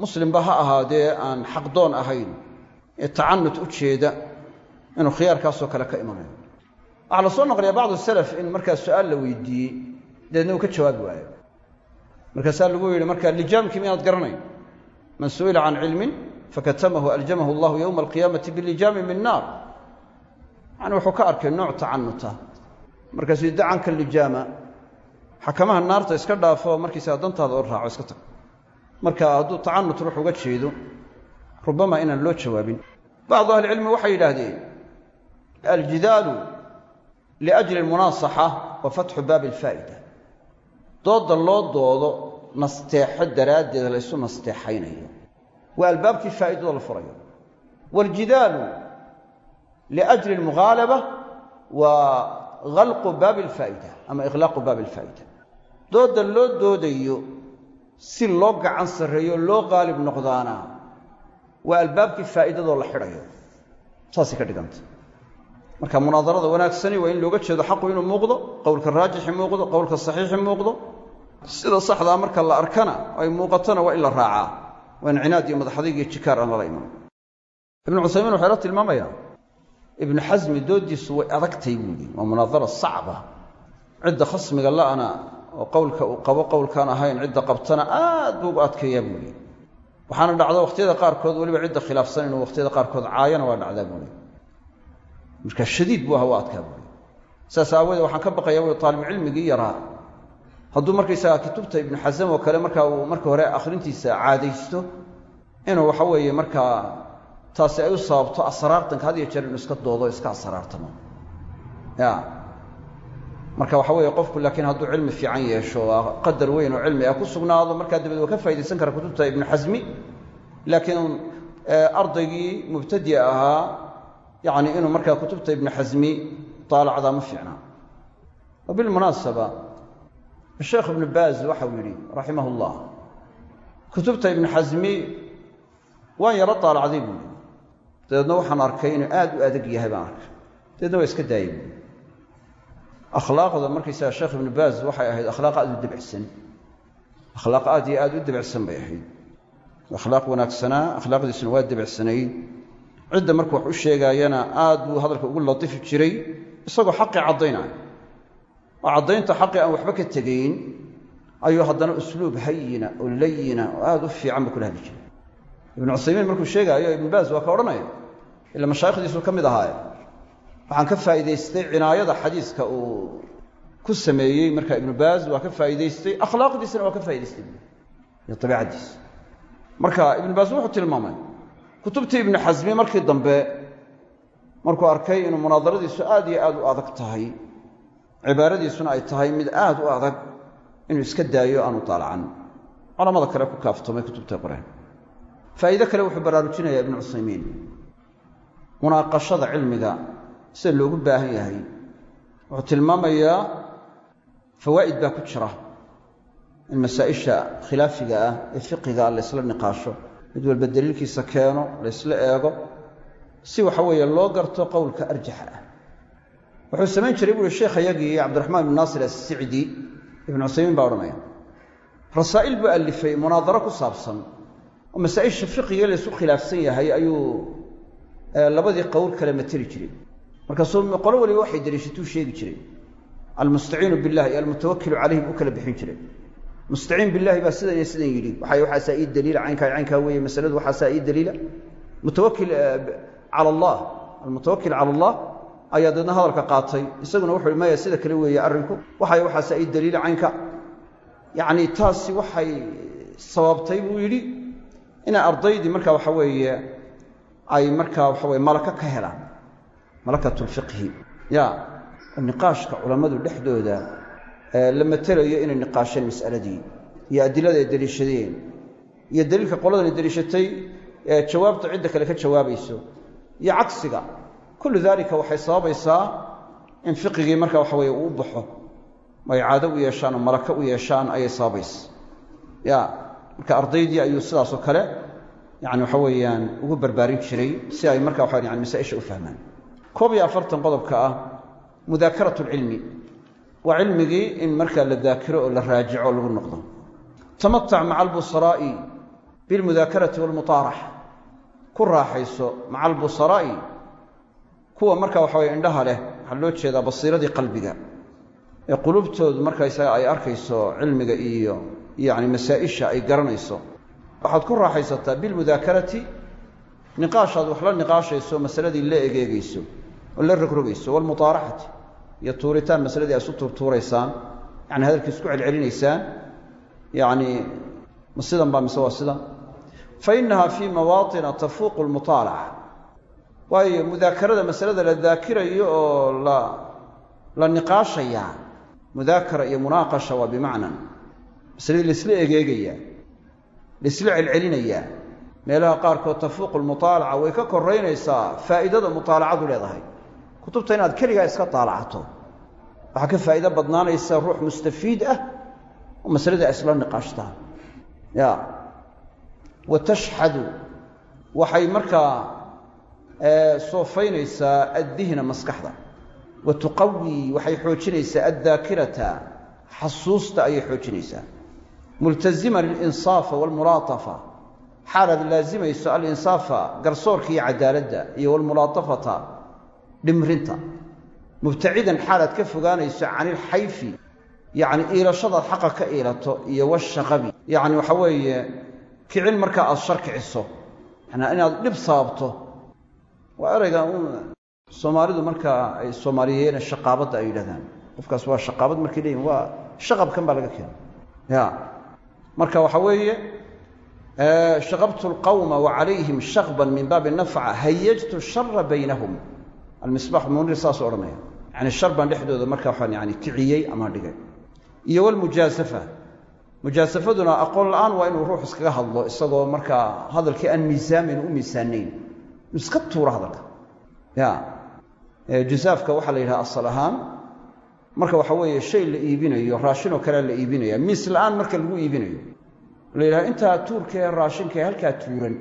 muslimba ha ahaadee aan xaqdoon ahayn ee tacanut u jeeda inuu khiyaarkaasoo kale ka imanayo. Waxaa la soo naqliyaa bacdu salaf in markaa su'aal la weydiiyey dabeedna uu ka jawaabi waayo. Markaasaa lagu yidhi markaa lijaamkii miyaad garanayn? Man su'ila can cilmin fakatamahu aljamahu allahu yowma alqiyaamati bilijaami min naar. Yani wuxuu ka arkay nooc tacanuta markaasuu dacanka lijaama. Xakamaha naarta iska dhaafo markiisaa dantaada oo raaco iska tag. Marka hadduu tacanut ruux uga jeedo rubama inaan loo jawaabin. Bacdu ahlicilmi waxay yidhaahdeen aljidaalu liajli almunaasaxa wa fatxu baabi alfaa'ida. Doodda loo doodo nasteexo daraaddeed laysu nasteexaynayo waa albaabkii faa'idada la furayo. Waaljidaalu liajli almughaalaba waa halqu baabi alfaa'ida ama ikhlaaqu baabi alfaa'ida doodda loo doodayo si loo gacan sarreeyo loo qaalib noqdaana waa albaabkii faa'iidadoo la xidhayo. Saasay ka marka munaadarada wanaagsani waa in looga jeedo xaqu inuu muuqdo qowlka raajixi muuqdo qowlka saxiixi muuqdo. Sida saxdaa marka la arkana ay muuqatona waa in la raacaa waa in cinaad iyo madaxadayg iyo jikaar aan lala iman ibnu cuthaymiin waxay la tilmaamayaa ibnu xasmi dooddiisu way adagtay buuhi waa munaadara sacba cidda khasmiga la'ana oo qowlka uu qabo qowlkaan ahayn cidda qabtana aad buu ugu adkeeyaa buuhi waxaana dhacda wakhtiyada qaarkood weliba cidda khilaafsan inuu wakhtiyada qaarkood caayana waa dhacdaa buuhi marka shadiid buu aha waa adkaa buuhi saas aawoodee waxaan ka baqayaa wy taalibucilmigii yaraa hadduu markaysagaa kutubta ibnu xasam oo kale markaa uu marka hore akhrintiisa caadaysto inuu waxa weeye markaa taasi ay u sababto asraartanka had iyo jeer inuu iska doodo iska asraartamo. Ya. Marka waxa weeye qofku laakiin hadduu cilmi fiican yeesho qadar weyn oo cilmi ah ku sugnaado markaa dabeed waa ka faa'idaysan kara kutubta ibnu xasmi laakiin ardaygii mubtadi ahaa yacni inuu markaa kutubta ibnu xasmi taalacdaa ma fiicnaa wa bilmunaasaba sheekh ibnu baaz waxau yidhi raximah ullah kutubta ibnu xasmi waan yaro taalacday buu yidhi. Dabeedna waxaan arkay inuu aad u adag yahay baan arkay. Dabeedna waa iska daayay buui akhlaaqda markaysaga sheekh ibnu baaz waxay ahayd akhlaaq aad u debicsan akhlaaq aad iyo aad u debicsan bay ahayd. Akhlaaq wanaagsanaa akhlaaqdiisuna waa debicsanayd cidda markuu wax u sheegaayana aad buu hadalka oo caddaynta xaqii aan waxba ka tegayn ayuu haddana usluub hayina oo layina oo aad u fiican ba kula hadli jiray. Ibnu cuthaymiin markuu sheegaayo ibnu baaz waa ka odhanaya ila mashaayikhdiisuu ka mid ahaaye. Waxaan ka faa'iidaystay cinaayada xadiiska uu ku sameeyey marka ibnu baaz waa ka faa'iidaystay akhlaaqdiisana waa ka faa'idaystay iyo dabiicaddiisa marka ibnu baaz wuxuu tilmaamay kutubtii ibnu xasmi markii dambe markuu arkay inuu munaadaradiisu aad iyo aad u adag tahay cibaaradiisuna ay tahay mid aad u adag inuu iska daayo aanu daalacan culamada kale ku kaaftoomay kutubtay qoreen faa'iide kale wuxuu baraarujinayaa ibnu cuthaymiin. Munaaqashada cilmiga sida loogu baahan yahay wuxuu tilmaamayaa fawaa'id baa ku jira in masaa'isha khilaafiga ah ee fiqiga la ysla niqaasho mid walba daliilkiisa keeno la ysla eego si waxa weeye loo garto qowlka arjaxa ah wuxuu samayn jiray buuhi sheekhayagii cabdiraxmaan ibnu naasir assicdi ibnu cuthaymiin baa odhanaya. Rasaa'il buu alifay munaadaro ku saabsan oo masaa'isha fiqiga laysu khilaafsan yahay ayuu labadii qowl kale mateli jiray. Markaasuu qolo waliba waxay daliishatuu sheegi jiray. Almustaciinu billahi iyo almutawakilu calayhi buu kala bixin jiray. Mustaciin billahi baa sidan iyo sidan yidhi waxay waxaasaa ii daliila caynkaa caynkaa weeye masaladu waxaasaa ii daliila. Mutawakil cala allah almutawakil cala allah ayaa deedna hadalka qaatay. Isaguna wuxuu maya sida kale weeye arrinku? Waxay waxaasaa ii daliila caynka. Yacni taasi waxay sababtay buu yidhi inay ardaydii marka waxa weeye ay markaa waxa weye malaka ka helaan malakatulfiqhi ya niqaashka culammadu dhexdooda la matelayo inay niqaasheen mas'aladii iyo adilada ay deliishadeen iyo daliilka qoladani deliishatay jawaabta cidda kale ka jawaabayso iyo cagsiga kullu daalika waxay sababaysaa in fiqigii marka waxa weye uu baxo. Ay caado u yeeshaan oo malaka u yeeshaan ayay sababaysa ya marka ardaydii ayuu sidaasoo kale yani waxa weeyaan ugu barbaarin jiray si ay marka waxa yani masaaisha u fahmaan. Koob iyo afartan qodobka ah mudaakarat lcilmi waa cilmigii in markaa la daakiro oo la raajico lagu noqdo. Tamatac maca albusaraa'i bilmudaakarati walmuaarax ku raaxayso maca albusaraa'i kuwa marka waxa indhaha leh waxaa loo jeedaa basiiradii qalbiga. Ee qulubtoodu markaysaga ay arkayso cilmiga iyo yani masaa-isha ay garanayso. Waxaad ku raaxaysataa bilmudaakarati niqaashaad wax la niqaashayso masaladii la egeegayso oo la rogrogayso walmuaaraxati iyo tuuritaan masaladii ay isu tuurtuuraysaan yani hadalkii isku celcelinaysaan yani ma sidan baa mise waa sidan? Fa innaha fii mawaaطina tafuuqu lmuطaalaca waayo mudaakarada masalada la daakirayo oo la niqaashayaa mudaakara iyo munaaqasha waa bimacnan. Masaladii laisla egeegayaa laisla celcelinayaa meelaha qaarkood tafuuqu lmuطaalaca way ka koraynaysaa faa'iidada muطaalacadu leedahay. Kutubta inaad keligaa iska daalacato waxaa ka faa'iido badnaanaysa ruux mustafiid ah oo masaladii ay isla niqaashtaan. Ya wa tashxadu waxay markaa soofaynaysaa addihna maskaxda. Wa tuqawii waxay xoojinaysaa addaakirata xasuusta ayay xoojinaysaa multazima lilinsaafa walmulaatafa. Xaalaad laazimayso alinsaafa garsoorka iyo cadaaladda iyo walmulaatafata dhimrinta. Mubtacidan xaalaad ka fogaanayso can ilxayfi yacni iilashadaad xaqa ka iilato iyo washaqabi yacni waxa weeye kicin markaa aada shar kiciso yanaa inaad dhib sababto waa ereyga un soomaalidu markaa ay soomaaliyeena shaqaabadda ay yidhahdaan. Qofkaas waa shaqaabad markay leeyihiin waa shaqabkan baa laga keena ya. Marka waxa weeye shaqabtu lqawma wa calayhim shaqban min baabi nafca hayajtu shara baynahum. Almisbax munir saasuu odhanaya. Yani shar baan dhexdooda marka waxaan yani kiciyey ama dhigay. Iyo walmujaasafa. Mujaasafaduna aqoon la'aan waa inuu ruux iskaga hadlo isagoo markaa hadalkii aan miisaamin u miisaanayn iska tuuro hadalka. Ya. Jusaafka waxaa la yidhaha asal ahaan marka waxa weeye shay la iibinayo raashinoo kalea la iibinaya miis la'aan marka lagu iibinayo. La yidhaha intaa tuurkaee raashinkae halkaa tuuran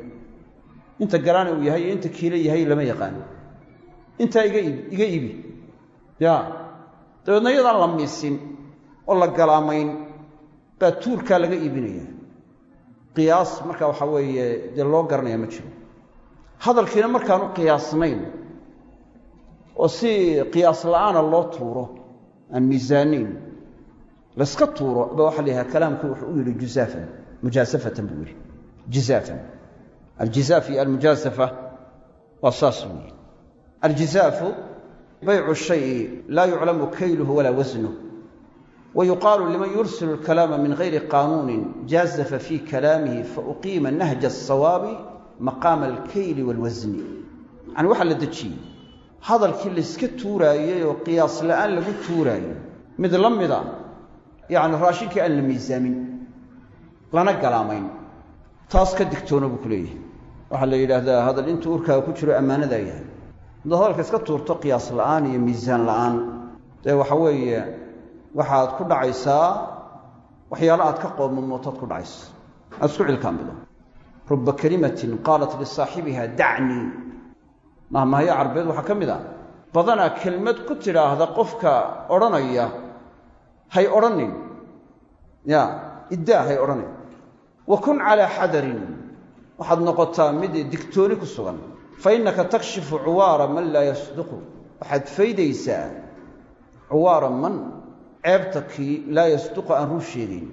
inta garaana uu yahay iyo inta kiilo yahay lama yaqaano intaa iga iibi iga iibi. Ya. Dabeedna iyadaan la miisin oo la galaamayn baa tuurkaa laga iibinaya qiyaas marka waxaa weeye dee loo garanaya ma jiro hadalkiina markaanu qiyaasnayn oo si qiyaas la'aana loo tuuro aan miisaanayn layska tuuro ba waxa la yidhaha kalaamkii wuxuu u yidhi jusaafan mujaasafatan buu yidhi. Jizaafan aljizaaf iyo almujaasafa waa saas weeye aljizaafu baycu shayi laa yuclamu kayluhu walaa wasnuh wa yuqaalu liman yursilu alkalaama min gayri qaanuunin jaazafa fii kalaamihi fauqiima nahja asawaabi maqaama alkayli waalwasni yacani waxaa la dejiyey hadalkii layska tuuraayey oo qiyaas la'aan lagu tuuraayo mid la mida yacni raashinkii aan la miisaamin lana galaamayn taas ka digtoona buu ku leeyahay waxaa la yidhaahdaa hadal intuu urkaaga ku jiro ammaanadaa yahay haddaad hadalka iska tuurto qiyaas la'aan iyo miisaan la'aan dee waxa weeye waxaad ku dhacaysaa waxyaalo aad ka qoomamootaad ku dhacaysa aad ruba kelimatin qaalat lisaaxibiha dacnii. Mahmahyo carbeed waxaa ka mid ah badanaa kelmad ku tidhaahda qofka odhanaya hay odhanin. Ya iddaa hay odhanin. Wa kun calaa xadarin. Waxaad noqotaa mid digtooni ku sugan. Fa innaka takshifu cuwaara man laa yasduqu. Waxaad faydaysaa cuwaara man ceebta kii laa yasduqu aan ruu sheegayn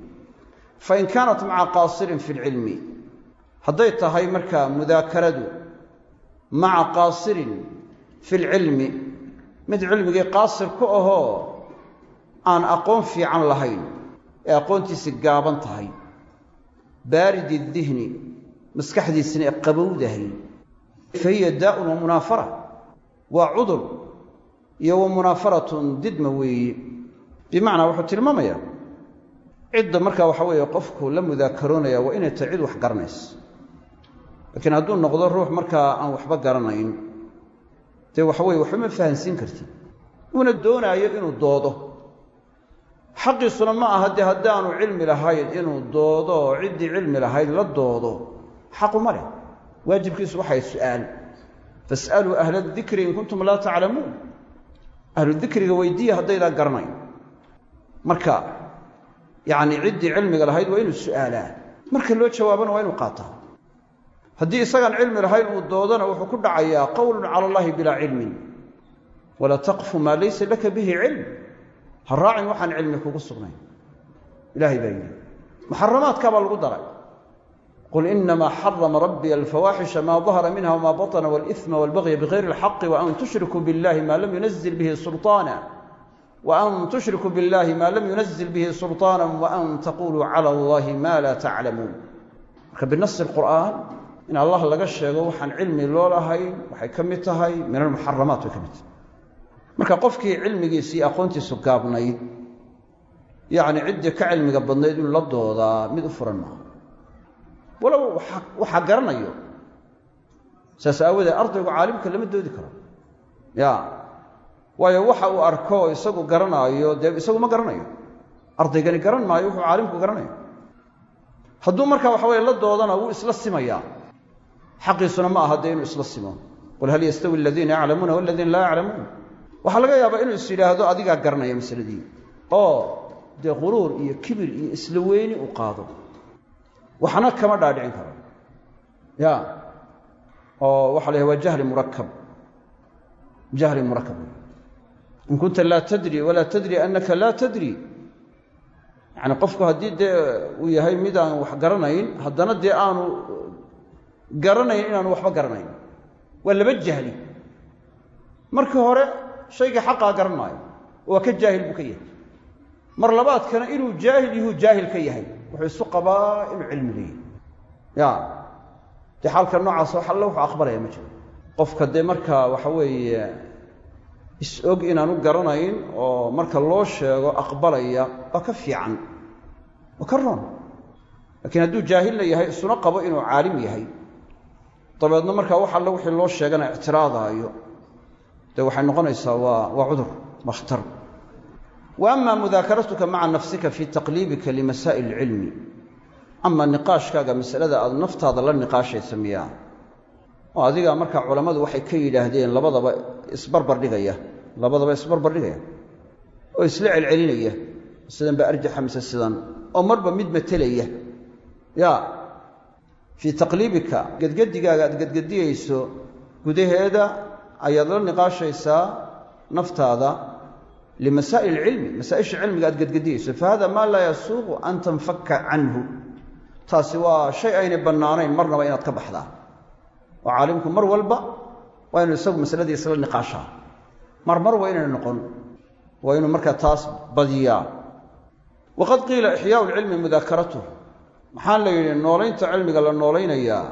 fain kaanat maca qaasirin fi lcilmi hadday tahay markaa mudaakaradu maca qaasirin fi lcilmi mid cilmigii qaasir ku ahoo aan aqoon fiican lahayn ee aqoontiisi gaaban tahay baaridi dihni maskaxdiisina ee qabowdahay fa hiya daa'un wa munaafara waa cudur iyo wa munaafaratun didma weeye bimacnaa wuxuu tilmaamayaa cidda markaa waxa weeye qofku la mudaakaroonaya waa inay tahay cid wax garanaysa laakiin hadduu noqdo ruux markaa aan waxba garanayn dee waxa weye waxba ma fahansiin kartid uuna doonaayo inuu doodo. Xaqiisuna ma aha dee haddaanu cilmi lahayn inuu doodo oo ciddii cilmi lahayd la doodo. Xaquma leh. Waajibkiisu waxay su'aal. Fas'aluu ahla dikri in kuntum laa taclamuun ahlu dikriga weydiiya haddaydaan garanayn. Marka yacni ciddii cilmiga lahayd waa inuu su'aalaa marka loo jawaabana waa inuu qaataa haddii isagaan cilmi lahayn uu doodana wuxuu ku dhacayaa qowlun cala allahi bilaa cilmin walaa taqfu maa laysa laka bihi cilm ha raacin waxaan cilmi kugu sugnayn ilaahay baa yidhi muxaramaadkaabaa lagu daray qul inamaa xarama rabbiya alfawaaxisha maa dahara minha wmaa baطna wاlإثma wاlbagya bغayri اlxaqi waan tushrikuu biاllahi ma lam yunazil bihi sulطaana waan tushrikuu biاllahi maa lam yunazil bihi sulطaana waan taquluu calى اllahi ma laa taclamuun marka binasi اqur'aan in allah laga sheego waxaan cilmi loo lahayn waxay ka mid tahay min almuxaramaat bay ka mid tahay. Marka qofkii cilmigiisii aqoontiisu gaabnayd yacni ciddii ka cilmiga badnayd inuu la doodaa mid u furan maaha. Walow waxaa garanayo saas aawadeed ardaygu caalimka lama doodi karo. Ya waayo waxa uu arko isagu garanaayo dee isagu ma garanayo. Ardaygani garan maayo wuxuu caalimku garanayo. Hadduu marka waxa weye la doodana wuu isla simayaa xaqiisuna ma aha dee inuu isla simo. qul hal yastawi aladiina yaclamuuna waladiina laa yaclamuun. waxaa laga yaabaa inuu is yidhaahdo adigaa garanaya masaladii. oo dee quruur iyo kibir iyo isla weyni uu qaado. waxna kama dhaadhicin karo. ya oo waxa la yahay waa jahli murakab jahli murakab in kunta laa tadri walaa tadri annaka laa tadri. yacni qofku haddii dee uu yahay mid aan wax garanayn haddana dee aanu garanayn inaanu waxba garanayn. Waa laba jahli. Markii hore shaygii xaqaa garan maayo waa ka jaahil buu ka yahay. Mar labaadkana inuu jaahil yahuu jaahil ka yahay. Wuxuu isu qabaa inuu cilmi leeyahy ya dee xaalka noocaas wax alle wuxuu aqbalaya ma jiro. Qofka dee markaa waxa weeye is-og inaanu garanayn oo marka loo sheego aqbalaya waa ka fiican. Waa ka roon. Laakiin hadduu jaahilna yahay isuna qabo inuu caalim yahay dabeedna markaa wax alle wixii loo sheegana ictiraadaayo. Dee waxay noqonaysaa waa waa cudur waa khatar mudaakaratuka maca nafsika fii taqliibika limasaa'il ilcilmi ama niqaashkaaga masalada aad naftaada la niqaashaysa miyaa. Oo adiga markaa culammadu waxay ka yidhaahdeen labadaba isbarbar dhigaya labadaba isbarbar dhigaya. Oo isla celcelinaya sidan baa arjaxa mise sidan oo marba mid matelaya ya fii taqliibika gedgedigaaga aad gedgediyayso gudaheeda ayaad la niqaashaysaa naftaada limasaa'il ilcilmi masaa'isha cilmiga aad gedgediyayso fahada maa laa yasuuqu an tanfaka canhu taasi waa shay aynay bannaanayn marnaba inaad ka baxdaa oo caalimku mar walba waa inuu isagu masaladii isla niqaashaa mar mar waa inayna noqon waa inuu markaa taas badiyaa waqad qiila ixyaau lcilmi mudaakaratuh maxaa la yidhi noolaynta cilmiga la noolaynayaa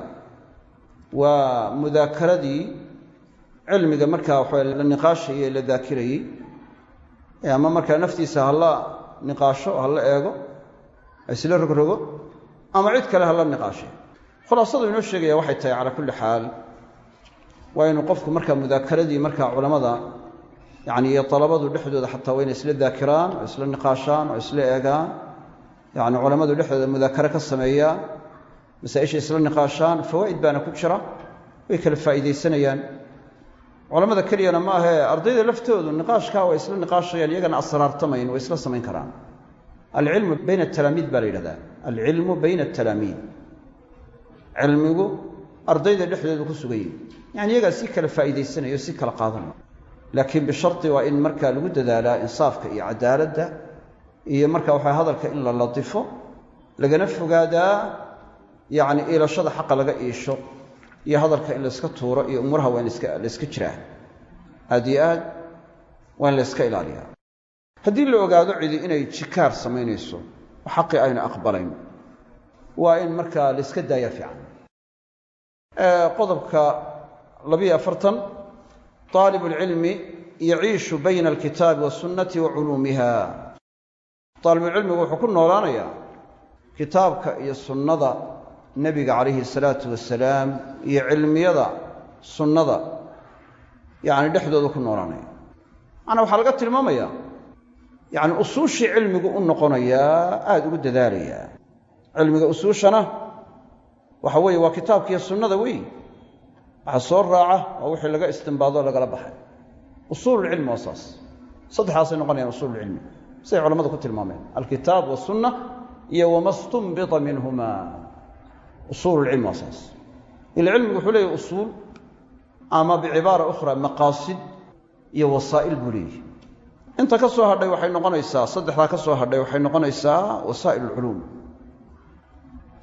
waa mudaakaradii cilmiga markaa waxa la niqaashayey la daakirayey ama markaa naftiisa hala niqaasho hala eego isla rogrogo ama cid kale hala niqaashay. Khulaasadu inoo sheegaya waxay tahay calaa kulli xaal waa inuu qofku markaa mudaakaradii markaa culammada yani iyo dalabadu dhexdooda xataa waa inay isla daakiraan oo isla niqaashaan oo isla eegaan yani culammadu dhexdooda mudaakare ka sameeyaan masaa-isha isla niqaashaan fawaa'id baana ku jira way kala faa'iidaysanayaan. Culammada keliyana ma ahee ardayda laftoodu niqaashkaa way isla niqaashayaan iyagana asraartamayn way isla samayn karaan. Alcilmu bayna atalaamiid baa la yidhahdaa. Alcilmu bayna atalaamiid cilmigu ardayda dhexdooda ku sugan yihi yani iyagaa si kala faa'iidaysanaya si kala qaadanaya laakiin bisharti waa in markaa lagu dadaalaa insaafka iyo cadaaladda iyo marka waxaa hadalka in la latifo lagana fogaadaa yacni iilashada xaqa laga iisho iyo hadalka in layska tuuro iyo umuuraha waa in layska jiraa. Aad iyo aad waa in layska ilaaliyaa. Haddii la ogaado cidi inay jikaar samaynayso xaqii ayna aqbalayn waa in markaa layska daayaa fiican. Qodobka labiyo afartan طaalib اlcilmi yaciishu bayna alkitaabi wa culuumiha aalibulcilmigu wuxuu ku noolaanayaa kitaabka iyo sunnada nebiga calayhi salaatu wasalaam iyo cilmiyada sunnada yani dhexdooda ku noolaanaya. Macnaa waxaa laga tilmaamayaa yani usuushii cilmigu u noqonayaa aada ugu dadaalayaa cilmiga usuushana waxa weeye waa kitaabkiiyo sunnada wey waxa soo raaca waa wixii laga istimbaado lagala baxay. Usuululcilmi waa saas. Saddexdaasay noqonayaan usuululcilmi siday culamadu ku tilmaameen. Alkitaab wasunna iyo wama stunbita minhuma. Usuululcilmi waa saas. Ila wuxuu leeyahy usuul ama bicibaara ukhra maqaasid iyo wasaa'il buu inta ka soo hadhay waxay noqonaysaa saddexdaa ka soo hadhay waxay noqonaysaa wasaa'il alculuum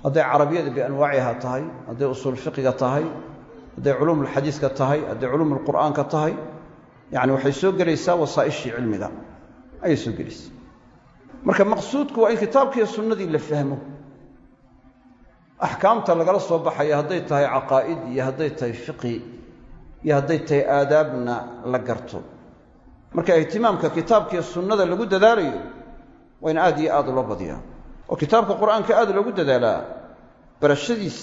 hadday carabiyada bianwaaciha tahay hadday usuul fiqiga tahay hadday culuumulxadiiska tahay hadday culuumulqur'aanka tahay yacni waxay soo gelaysaa wasaa'ishii cilmiga. Ayay soo gelaysaa marka maqsuudku waa in kitaabkiiyo sunnadii la fahmo. Axkaamta lagala soo baxaya hadday tahay caqaa'id iyo hadday tahay fiqi iyo hadday tahay aadaabna la garto. Marka ihtimaamka kitaabkiiyo sunnada lagu dadaalayo waa in aad iyo aad loo badiyaa. Oo kitaabka qur'aanka aad loogu dadaalaa barashadiis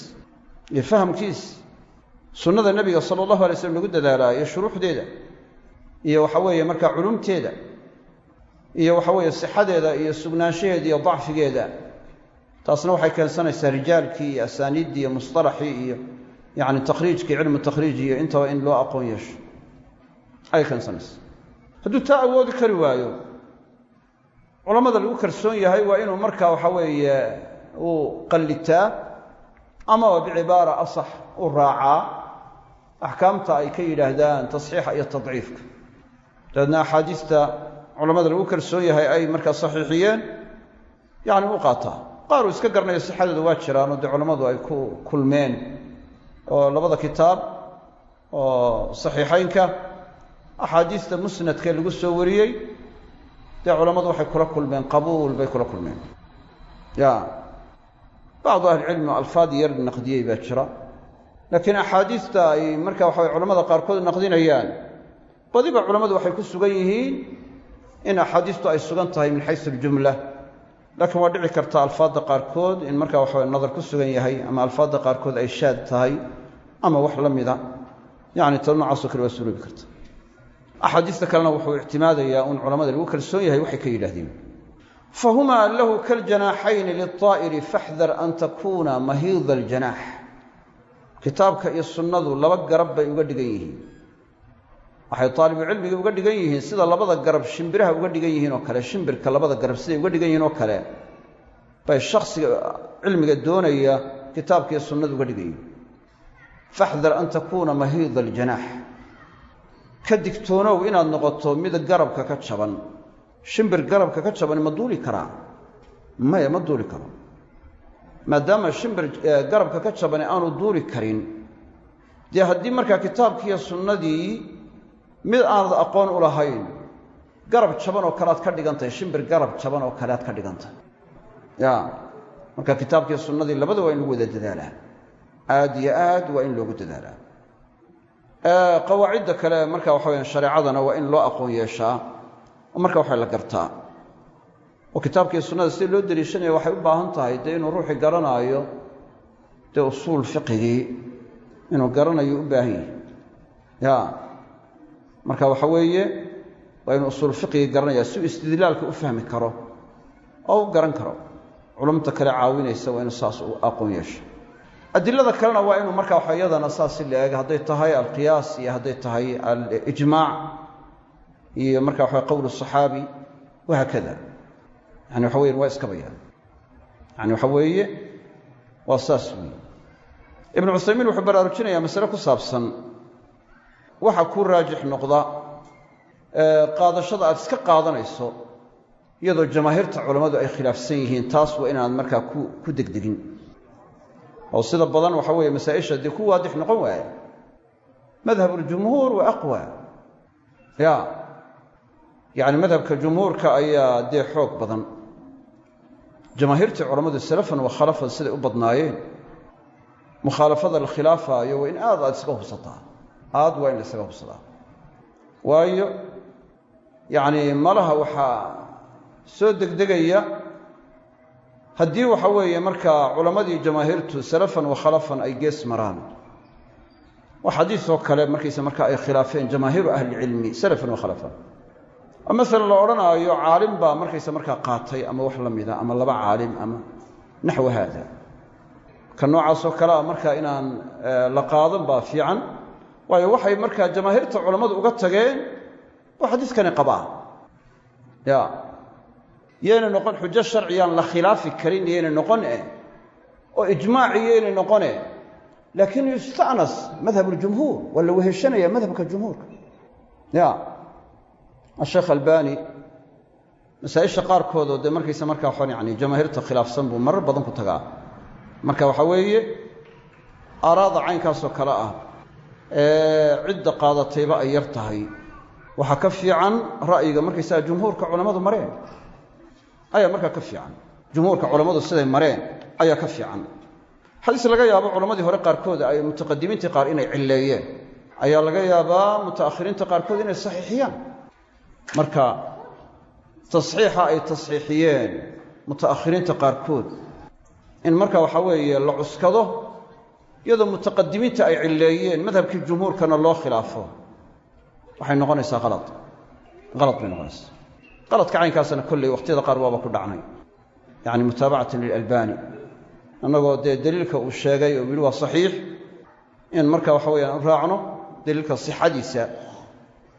iyo fahamkiis sunnada nebiga sala allahu alay slam lagu dadaalaa iyo shuruuxdeeda iyo waxa weeye markaa culumteeda iyo waxa weeye sixadeeda iyo sugnaanshaheeda iyo dacfigeeda. Taasna waxay keensanaysaa rijaalkii iyo asaaniiddii iyo musطalaxii iyo yacni takhriijkii cilmu takhriij iyo intaba in loo aqoon yeesho. Ayay keensanaysaa. Hadduu taa awoodi kari waayo culammada lagu kalsoon yahay waa inuu markaa waxa weeye uu qallitaa amaba bicibaara asax u raacaa axkaamta ay ka yidhaahdaan tasxiixa iyo tadciifka. Dabeedna axaadiista culammada lagu kalsoon yahay ay markaa saxiixiyeen yacni u qaataa. Qaar uu iska garanayo sixadeedu waa jiraanoo dee culammadu ay ku kulmeen oo labada kitaab oo saxiixaynka axaadiista musnadka lagu soo wariyey dee culammadu waxay kula kulmeen qabuul bay kula kulmeen. Ya bacdu ahlicilmi oo alfaad yar naqdiyey baa jira. Laakiin axaadiista ay marka waxa culamada qaarkood naqdinayaan. Badiba culammadu waxay ku sugan yihiin in axaadiistu ay sugan tahay min xaysu aljumla. Laakiin waa dhici karta alfaadda qaarkood in marka waxawa nadar ku sugan yahay ama alfaadda qaarkood ay shaad tahay ama wax la mida. Yacni ta noocaasoo kale waa suroobi karta. Axaadiista kalena wuxuu ictimaadayaa un culamada lagu kalsoon yahay waxay ka yidhaahdeen. Fahumaa lahu kaljanaaxayni liلطaa'iri faxdar an takuuna mahiida aljanaax kitaabka iyo sunnadu laba garab bay uga dhigan yihiin waxay taalibucilmiga uga dhigan yihiin sida labada garab shimbiraha uga dhigan yihiin oo kale shimbirka labada garab siday uga dhigan yihiin oo kale bay shakhsiga cilmiga doonaya kitaabka iyo sunnadu uga dhigan yihiin. Faxdar an takuuna mahiida aljanaax. Ka digtoonow inaad noqoto mid garabka ka jaban. Shimbir garabka ka jaban ma duuli karaa? Maya ma duuli karo. Maadaama shimbir garabka ka jabani aanu duuli karin. Dee haddii markaa kitaabkiiyo sunnadii mid aanad aqoon u lahayn garab jaban oo kalead ka dhigantahay shimbir garab jaban oo kalead ka dhigantahay ya marka kitaabkii sunnadii labada waa in lagu wada dadaalaa. Aad iyo aad waa in loogu dadaalaa. Qawaacidda kale marka waxa weyaan shareecadana waa in loo aqoon yeeshaa oo marka waxa la gartaa. Oo kitaabkii sunnada sida loo deliishanaya waxay u baahan tahay dee inuu ruuxii garanaayo dee usuul fiqigii inuu garanayo u baahan yahay. Ya marka waxa weeye waa inuu usuul fiqigii garanaya si uu istidlaalka u fahmi karo oo u garan karo. Culumta kale caawinaysa waa inuu saas u aqoon yeesho. Adilada kalena waa inuu marka waxa iyadana saas si la eeg hadday tahay alqiyaas iyo hadday tahay alijmaac iyo marka waxa qowl saxaabi wahaakada yani waxa weyan waa iska bayaan. Yani waxa weeye waa saas weeye. Ibnu cuthaymiin wuxuu baraarujinayaa masale ku saabsan waxa ku raajix noqda qaadashada aad iska qaadanayso iyadoo jamaahiirta culammadu ay khilaafsan yihiin taas waa inaad markaa ku degdegin. Oo sida badan waxa weeye masaa-isha dee ku waadix noqon waaya madhabuljumhuur waa aqwa. Ya yacni madhabka jumhuurka ayaa dee xoog badan. Jamaahiirtii culammadu salafan wa khalafan siday u badnaayeen mukhaalafada la khilaafaayo waa in aad aad iska hubsataa aad waa in la isaga waayo yacni malaha waxaa soo degdegaya. Haddii waxa weeye markaa culammadii jamaahiirtu salafan wa khalafan ay gees maraan. Waa xadiisoo kale markaysa markaa ay khilaafeen jamaahiiru ahlicilmi salafan wa khalafan. Oo masalan la odhanaayo caalim baa markaysa markaa qaatay ama wax la mida ama laba caalim ama naxwa haada. Ka noocaasoo kale a markaa inaan la qaadan baa fiican waayo waxay markaa jamaahiirta culammadu uga tageen oo xadiiskani qabaa. Ya. Yayna noqon xujo sharciyaan la khilaafi karin yayna noqon eh oo ijmaaci yaynay noqone laakiin yusta'nas madhab اljumhuur waa la weheshanaya madhabka jumhuurka. Ya. Asheekh albani masaa-isha qaarkoodoo dee markaysa markaa waxaan yani jamaahiirta khilaafsan buu marar badan ku tagaa. Marka waxaa weeye aaraada caynkaasoo cidda qaadatayba ay yar tahay. Waxaa ka fiican ra'yiga markaysaga jumhuurka culammadu mareen. Ayaa markaa ka fiican. Jumhuurka culammadu siday mareen ayaa ka fiican. Xadiis laga yaabo culammadii hore qaarkood ay mutaqadimiintii qaar inay cilleeyeen. Ayaa laga yaabaa muta'akhiriinta qaarkood inay saxiixiyaan. Marka tasxiixa ay tasxiixiyeen muta'akhiriinta qaarkood. In marka waxaa weeye la cuskado iyadoo mutaqadimiinta ay cilleeyeen madhabkii jumhuurkana loo khilaafo. Waxay noqonaysaa qalad qalad bay noqonaysaa. Qaladka caynkaasna kolley wakhtiyada qaar waaba ku dhacnay. Yacni mutaabacatan lilalbani annagoo dee deliilka uu sheegay oo yidhi waa saxiix in marka waxa weyaan u raacno deliilka sixadiisa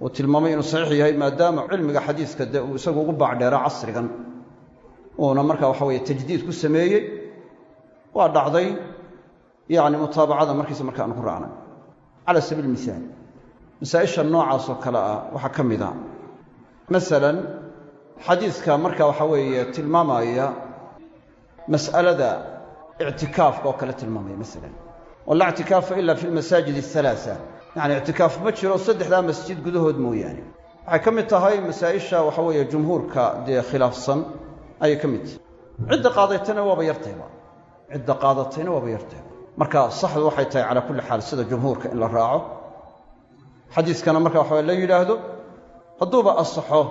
uu tilmaamay inuu saxiix yahay maadaama cilmiga xadiiska dee uu isagu ugu baacdheera casrigan. Uuna marka waxa weye tajdiid ku sameeyey waa dhacday yacni mutaabacada markiisa marka aan ku raacnay cala sabiil mihaal masaa-isha noocaasoo kale ah waxaa ka mid a. Masalan xadiiska marka waxa weeye tilmaamaya mas'alada ictikaafka oo kale tilmaamaya masalan. Oo laa ictikaafa ila fi lmasaajid athalaasa yacni ictikaaf ma jiro saddexdaa masjid gudahood mooyaane. Waxay ka mid tahay masaa-isha waxa weeye jumhuurka dee khilaafsan ayay ka mid tahay. Cidda qaadatayna waaba yartayba. Cidda qaadatayna waaba yartayba marka saxdu waxay tahay calaa kulli xaal sida jumhuurka in la raaco. Xadiiskana marka waxa la yidhaahdo hadduuba asaxo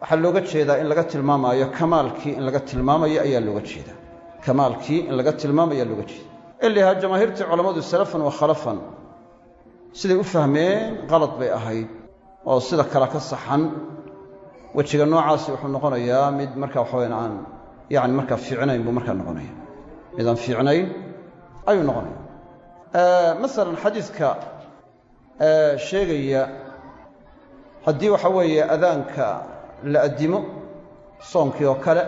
waxaa looga jeedaa in laga tilmaamaayo kamaalkii in laga tilmaamayo ayaa looga jeedaa. Kamaalkii in laga tilmaamaya looga jeeda ilahaa jamaahiirtii culammadu salafan wa khalafan siday u fahmeen qalad bay ahayd oo sida kale ka saxan wejiga noocaasi wuxuu noqonayaa mid marka waxaweyan aan yani markaa fiicnayn buu markaa noqonaya mid fiicnayn ayuu noqonaya. Masalan xadiiska sheegaya haddii waxa weeye adaanka la addimo soonkii oo kale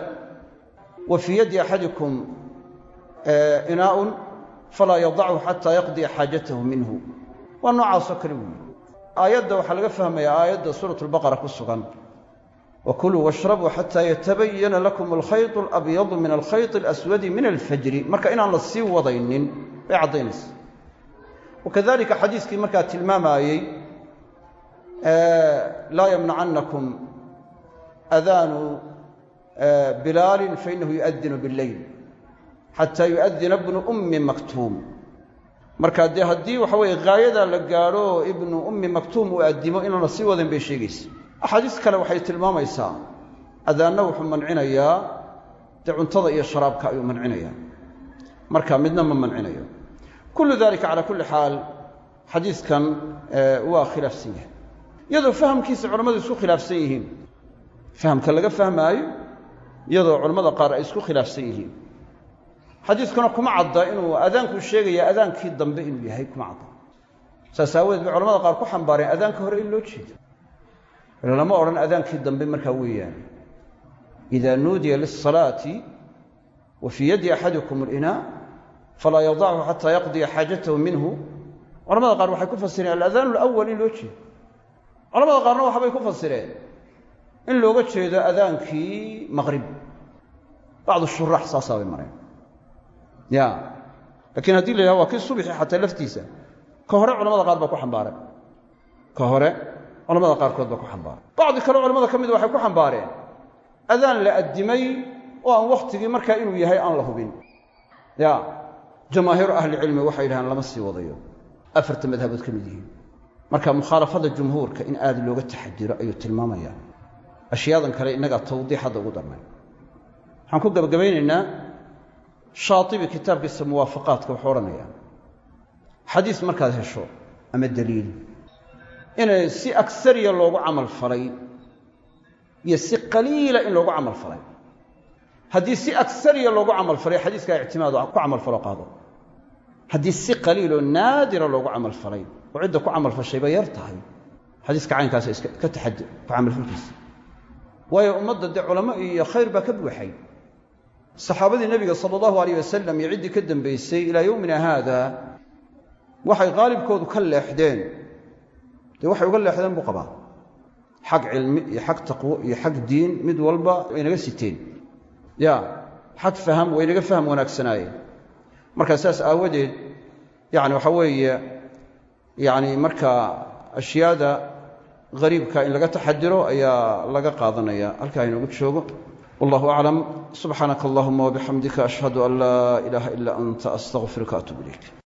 wa fii yaddi axadikum inaa'un falaa yadachu xataa yaqdiya xaajatahu minhu. Waa noocaasoo kale weeye aayadda waxaa laga fahmayaa aayadda suurat albaqara ku sugan wakuluu washrabuu xataa yatabayana lakum alkhayط alabyadu min alkhayط alaswadi min alfajri. Marka inaan la sii wadaynin bay caddaynaysa. Wakadalika xadiiskii markaa tilmaamaayey laa yamnacannakum adaanu bilaalin fainahu yu'adinu billeyl xataa yu'adina bnu ummi maktuum. Marka dee haddii waxa weeye gaayadaa la gaadho ibnu ummi maktuum uu addimo inaan la sii wadan bay sheegaysa axaadiis kale waxay tilmaamaysaa adaanna wuxuu mancinayaa dee cuntada iyo sharaabka ayuu mancinayaa. Marka midna ma mancinayo. Kullu dalika calaa kulli xaal xadiidkan waa khilaafsan yahay. Iyadoo fahamkiisa culammadu isku khilaafsan yihiin. Fahamka laga fahmaayo iyadoo culammada qaar ay isku khilaafsan yihiin. Xadiidkuna kuma cadda inuu adaanku sheegaya adaankii dambe inuu yahay kuma cadda. Saas bay culamada qaar ku xambaareen adaanka hore in loo jeedo ila lama odhan adaankii dambe markaa weeyaan. Ida nuudiya lisalaati wa fii yaddi axadikum alinaa falaa yadachu xataa yaqdiya xaajatahu minhu. Culamada qaar waxay ku fasireen aladaan alawal in loo jeedo. Culamada qaarna waxbay ku fasireen in looga jeedo adaankii maqrib bacdu shuraax saasaa bay mareen. Ya lakiin haddii la yidhaha waa kii subxi xataa laftiisa ka hore culamada qaar baa ku xambaareen. Ka hore culamada qaarkood baa ku xambaaray bacdi kale culamada ka mida waxay ku xambaareen adaan la addimay oo aan wakhtigii markaa inuu yahay aan la hubin. Ya jamaahiiru ahlicilmi waxay yidhahaan lama sii wadayo. Afarta madhabood ka mid yihiin. Marka mukhaalafada jumhuurka in aad looga taxadiro ayuu tilmaamayaa. Ashyaadan kale innagaa tawdiix hadda ugu darnay waxaan ku gabagabaynaynaa shaatibi kitaabkiisa muwaafaqaadka wuxuu odhanayaa. Xadiis markaad hesho ama daliil inay si agsariya loogu camal falay iyo si qaliila in loogu camal falay. Haddii si agsariya loogu camal falay xadiiskaa ictimaado ku camal falo qaado. Haddii si qaliiloo naadira loogu camal falay oo cidda ku camal fashayba yar tahay xadiiska caynkaasa iska ka taxadir ku camalfalkiisa waayo ummadda dee culamo iyo khayr baa ka buuxay. Saxaabadii nebiga sala allahu alayh wasalam iyo ciddii ka dambaysay ilaa yowmina haada waxay qaalibkoodu ka leexdeen dee waxay uga leexdeen buu qabaa. Xag cilmi iyo xag taqwo iyo xag diin mid walba way naga siteen. Ya xag faham way naga faham wanaagsanaayeen. Markaa saas aawadeed yani waxa weeye yani markaa ashyaada hariibka in laga taxadiro ayaa laga qaadanaya. Halkaa inoogu joogo. Wallahu aclam subxaanaka allahuma wabixamdika ashhadu an laa ilaaha ila anta astaqfiruka atub ilayk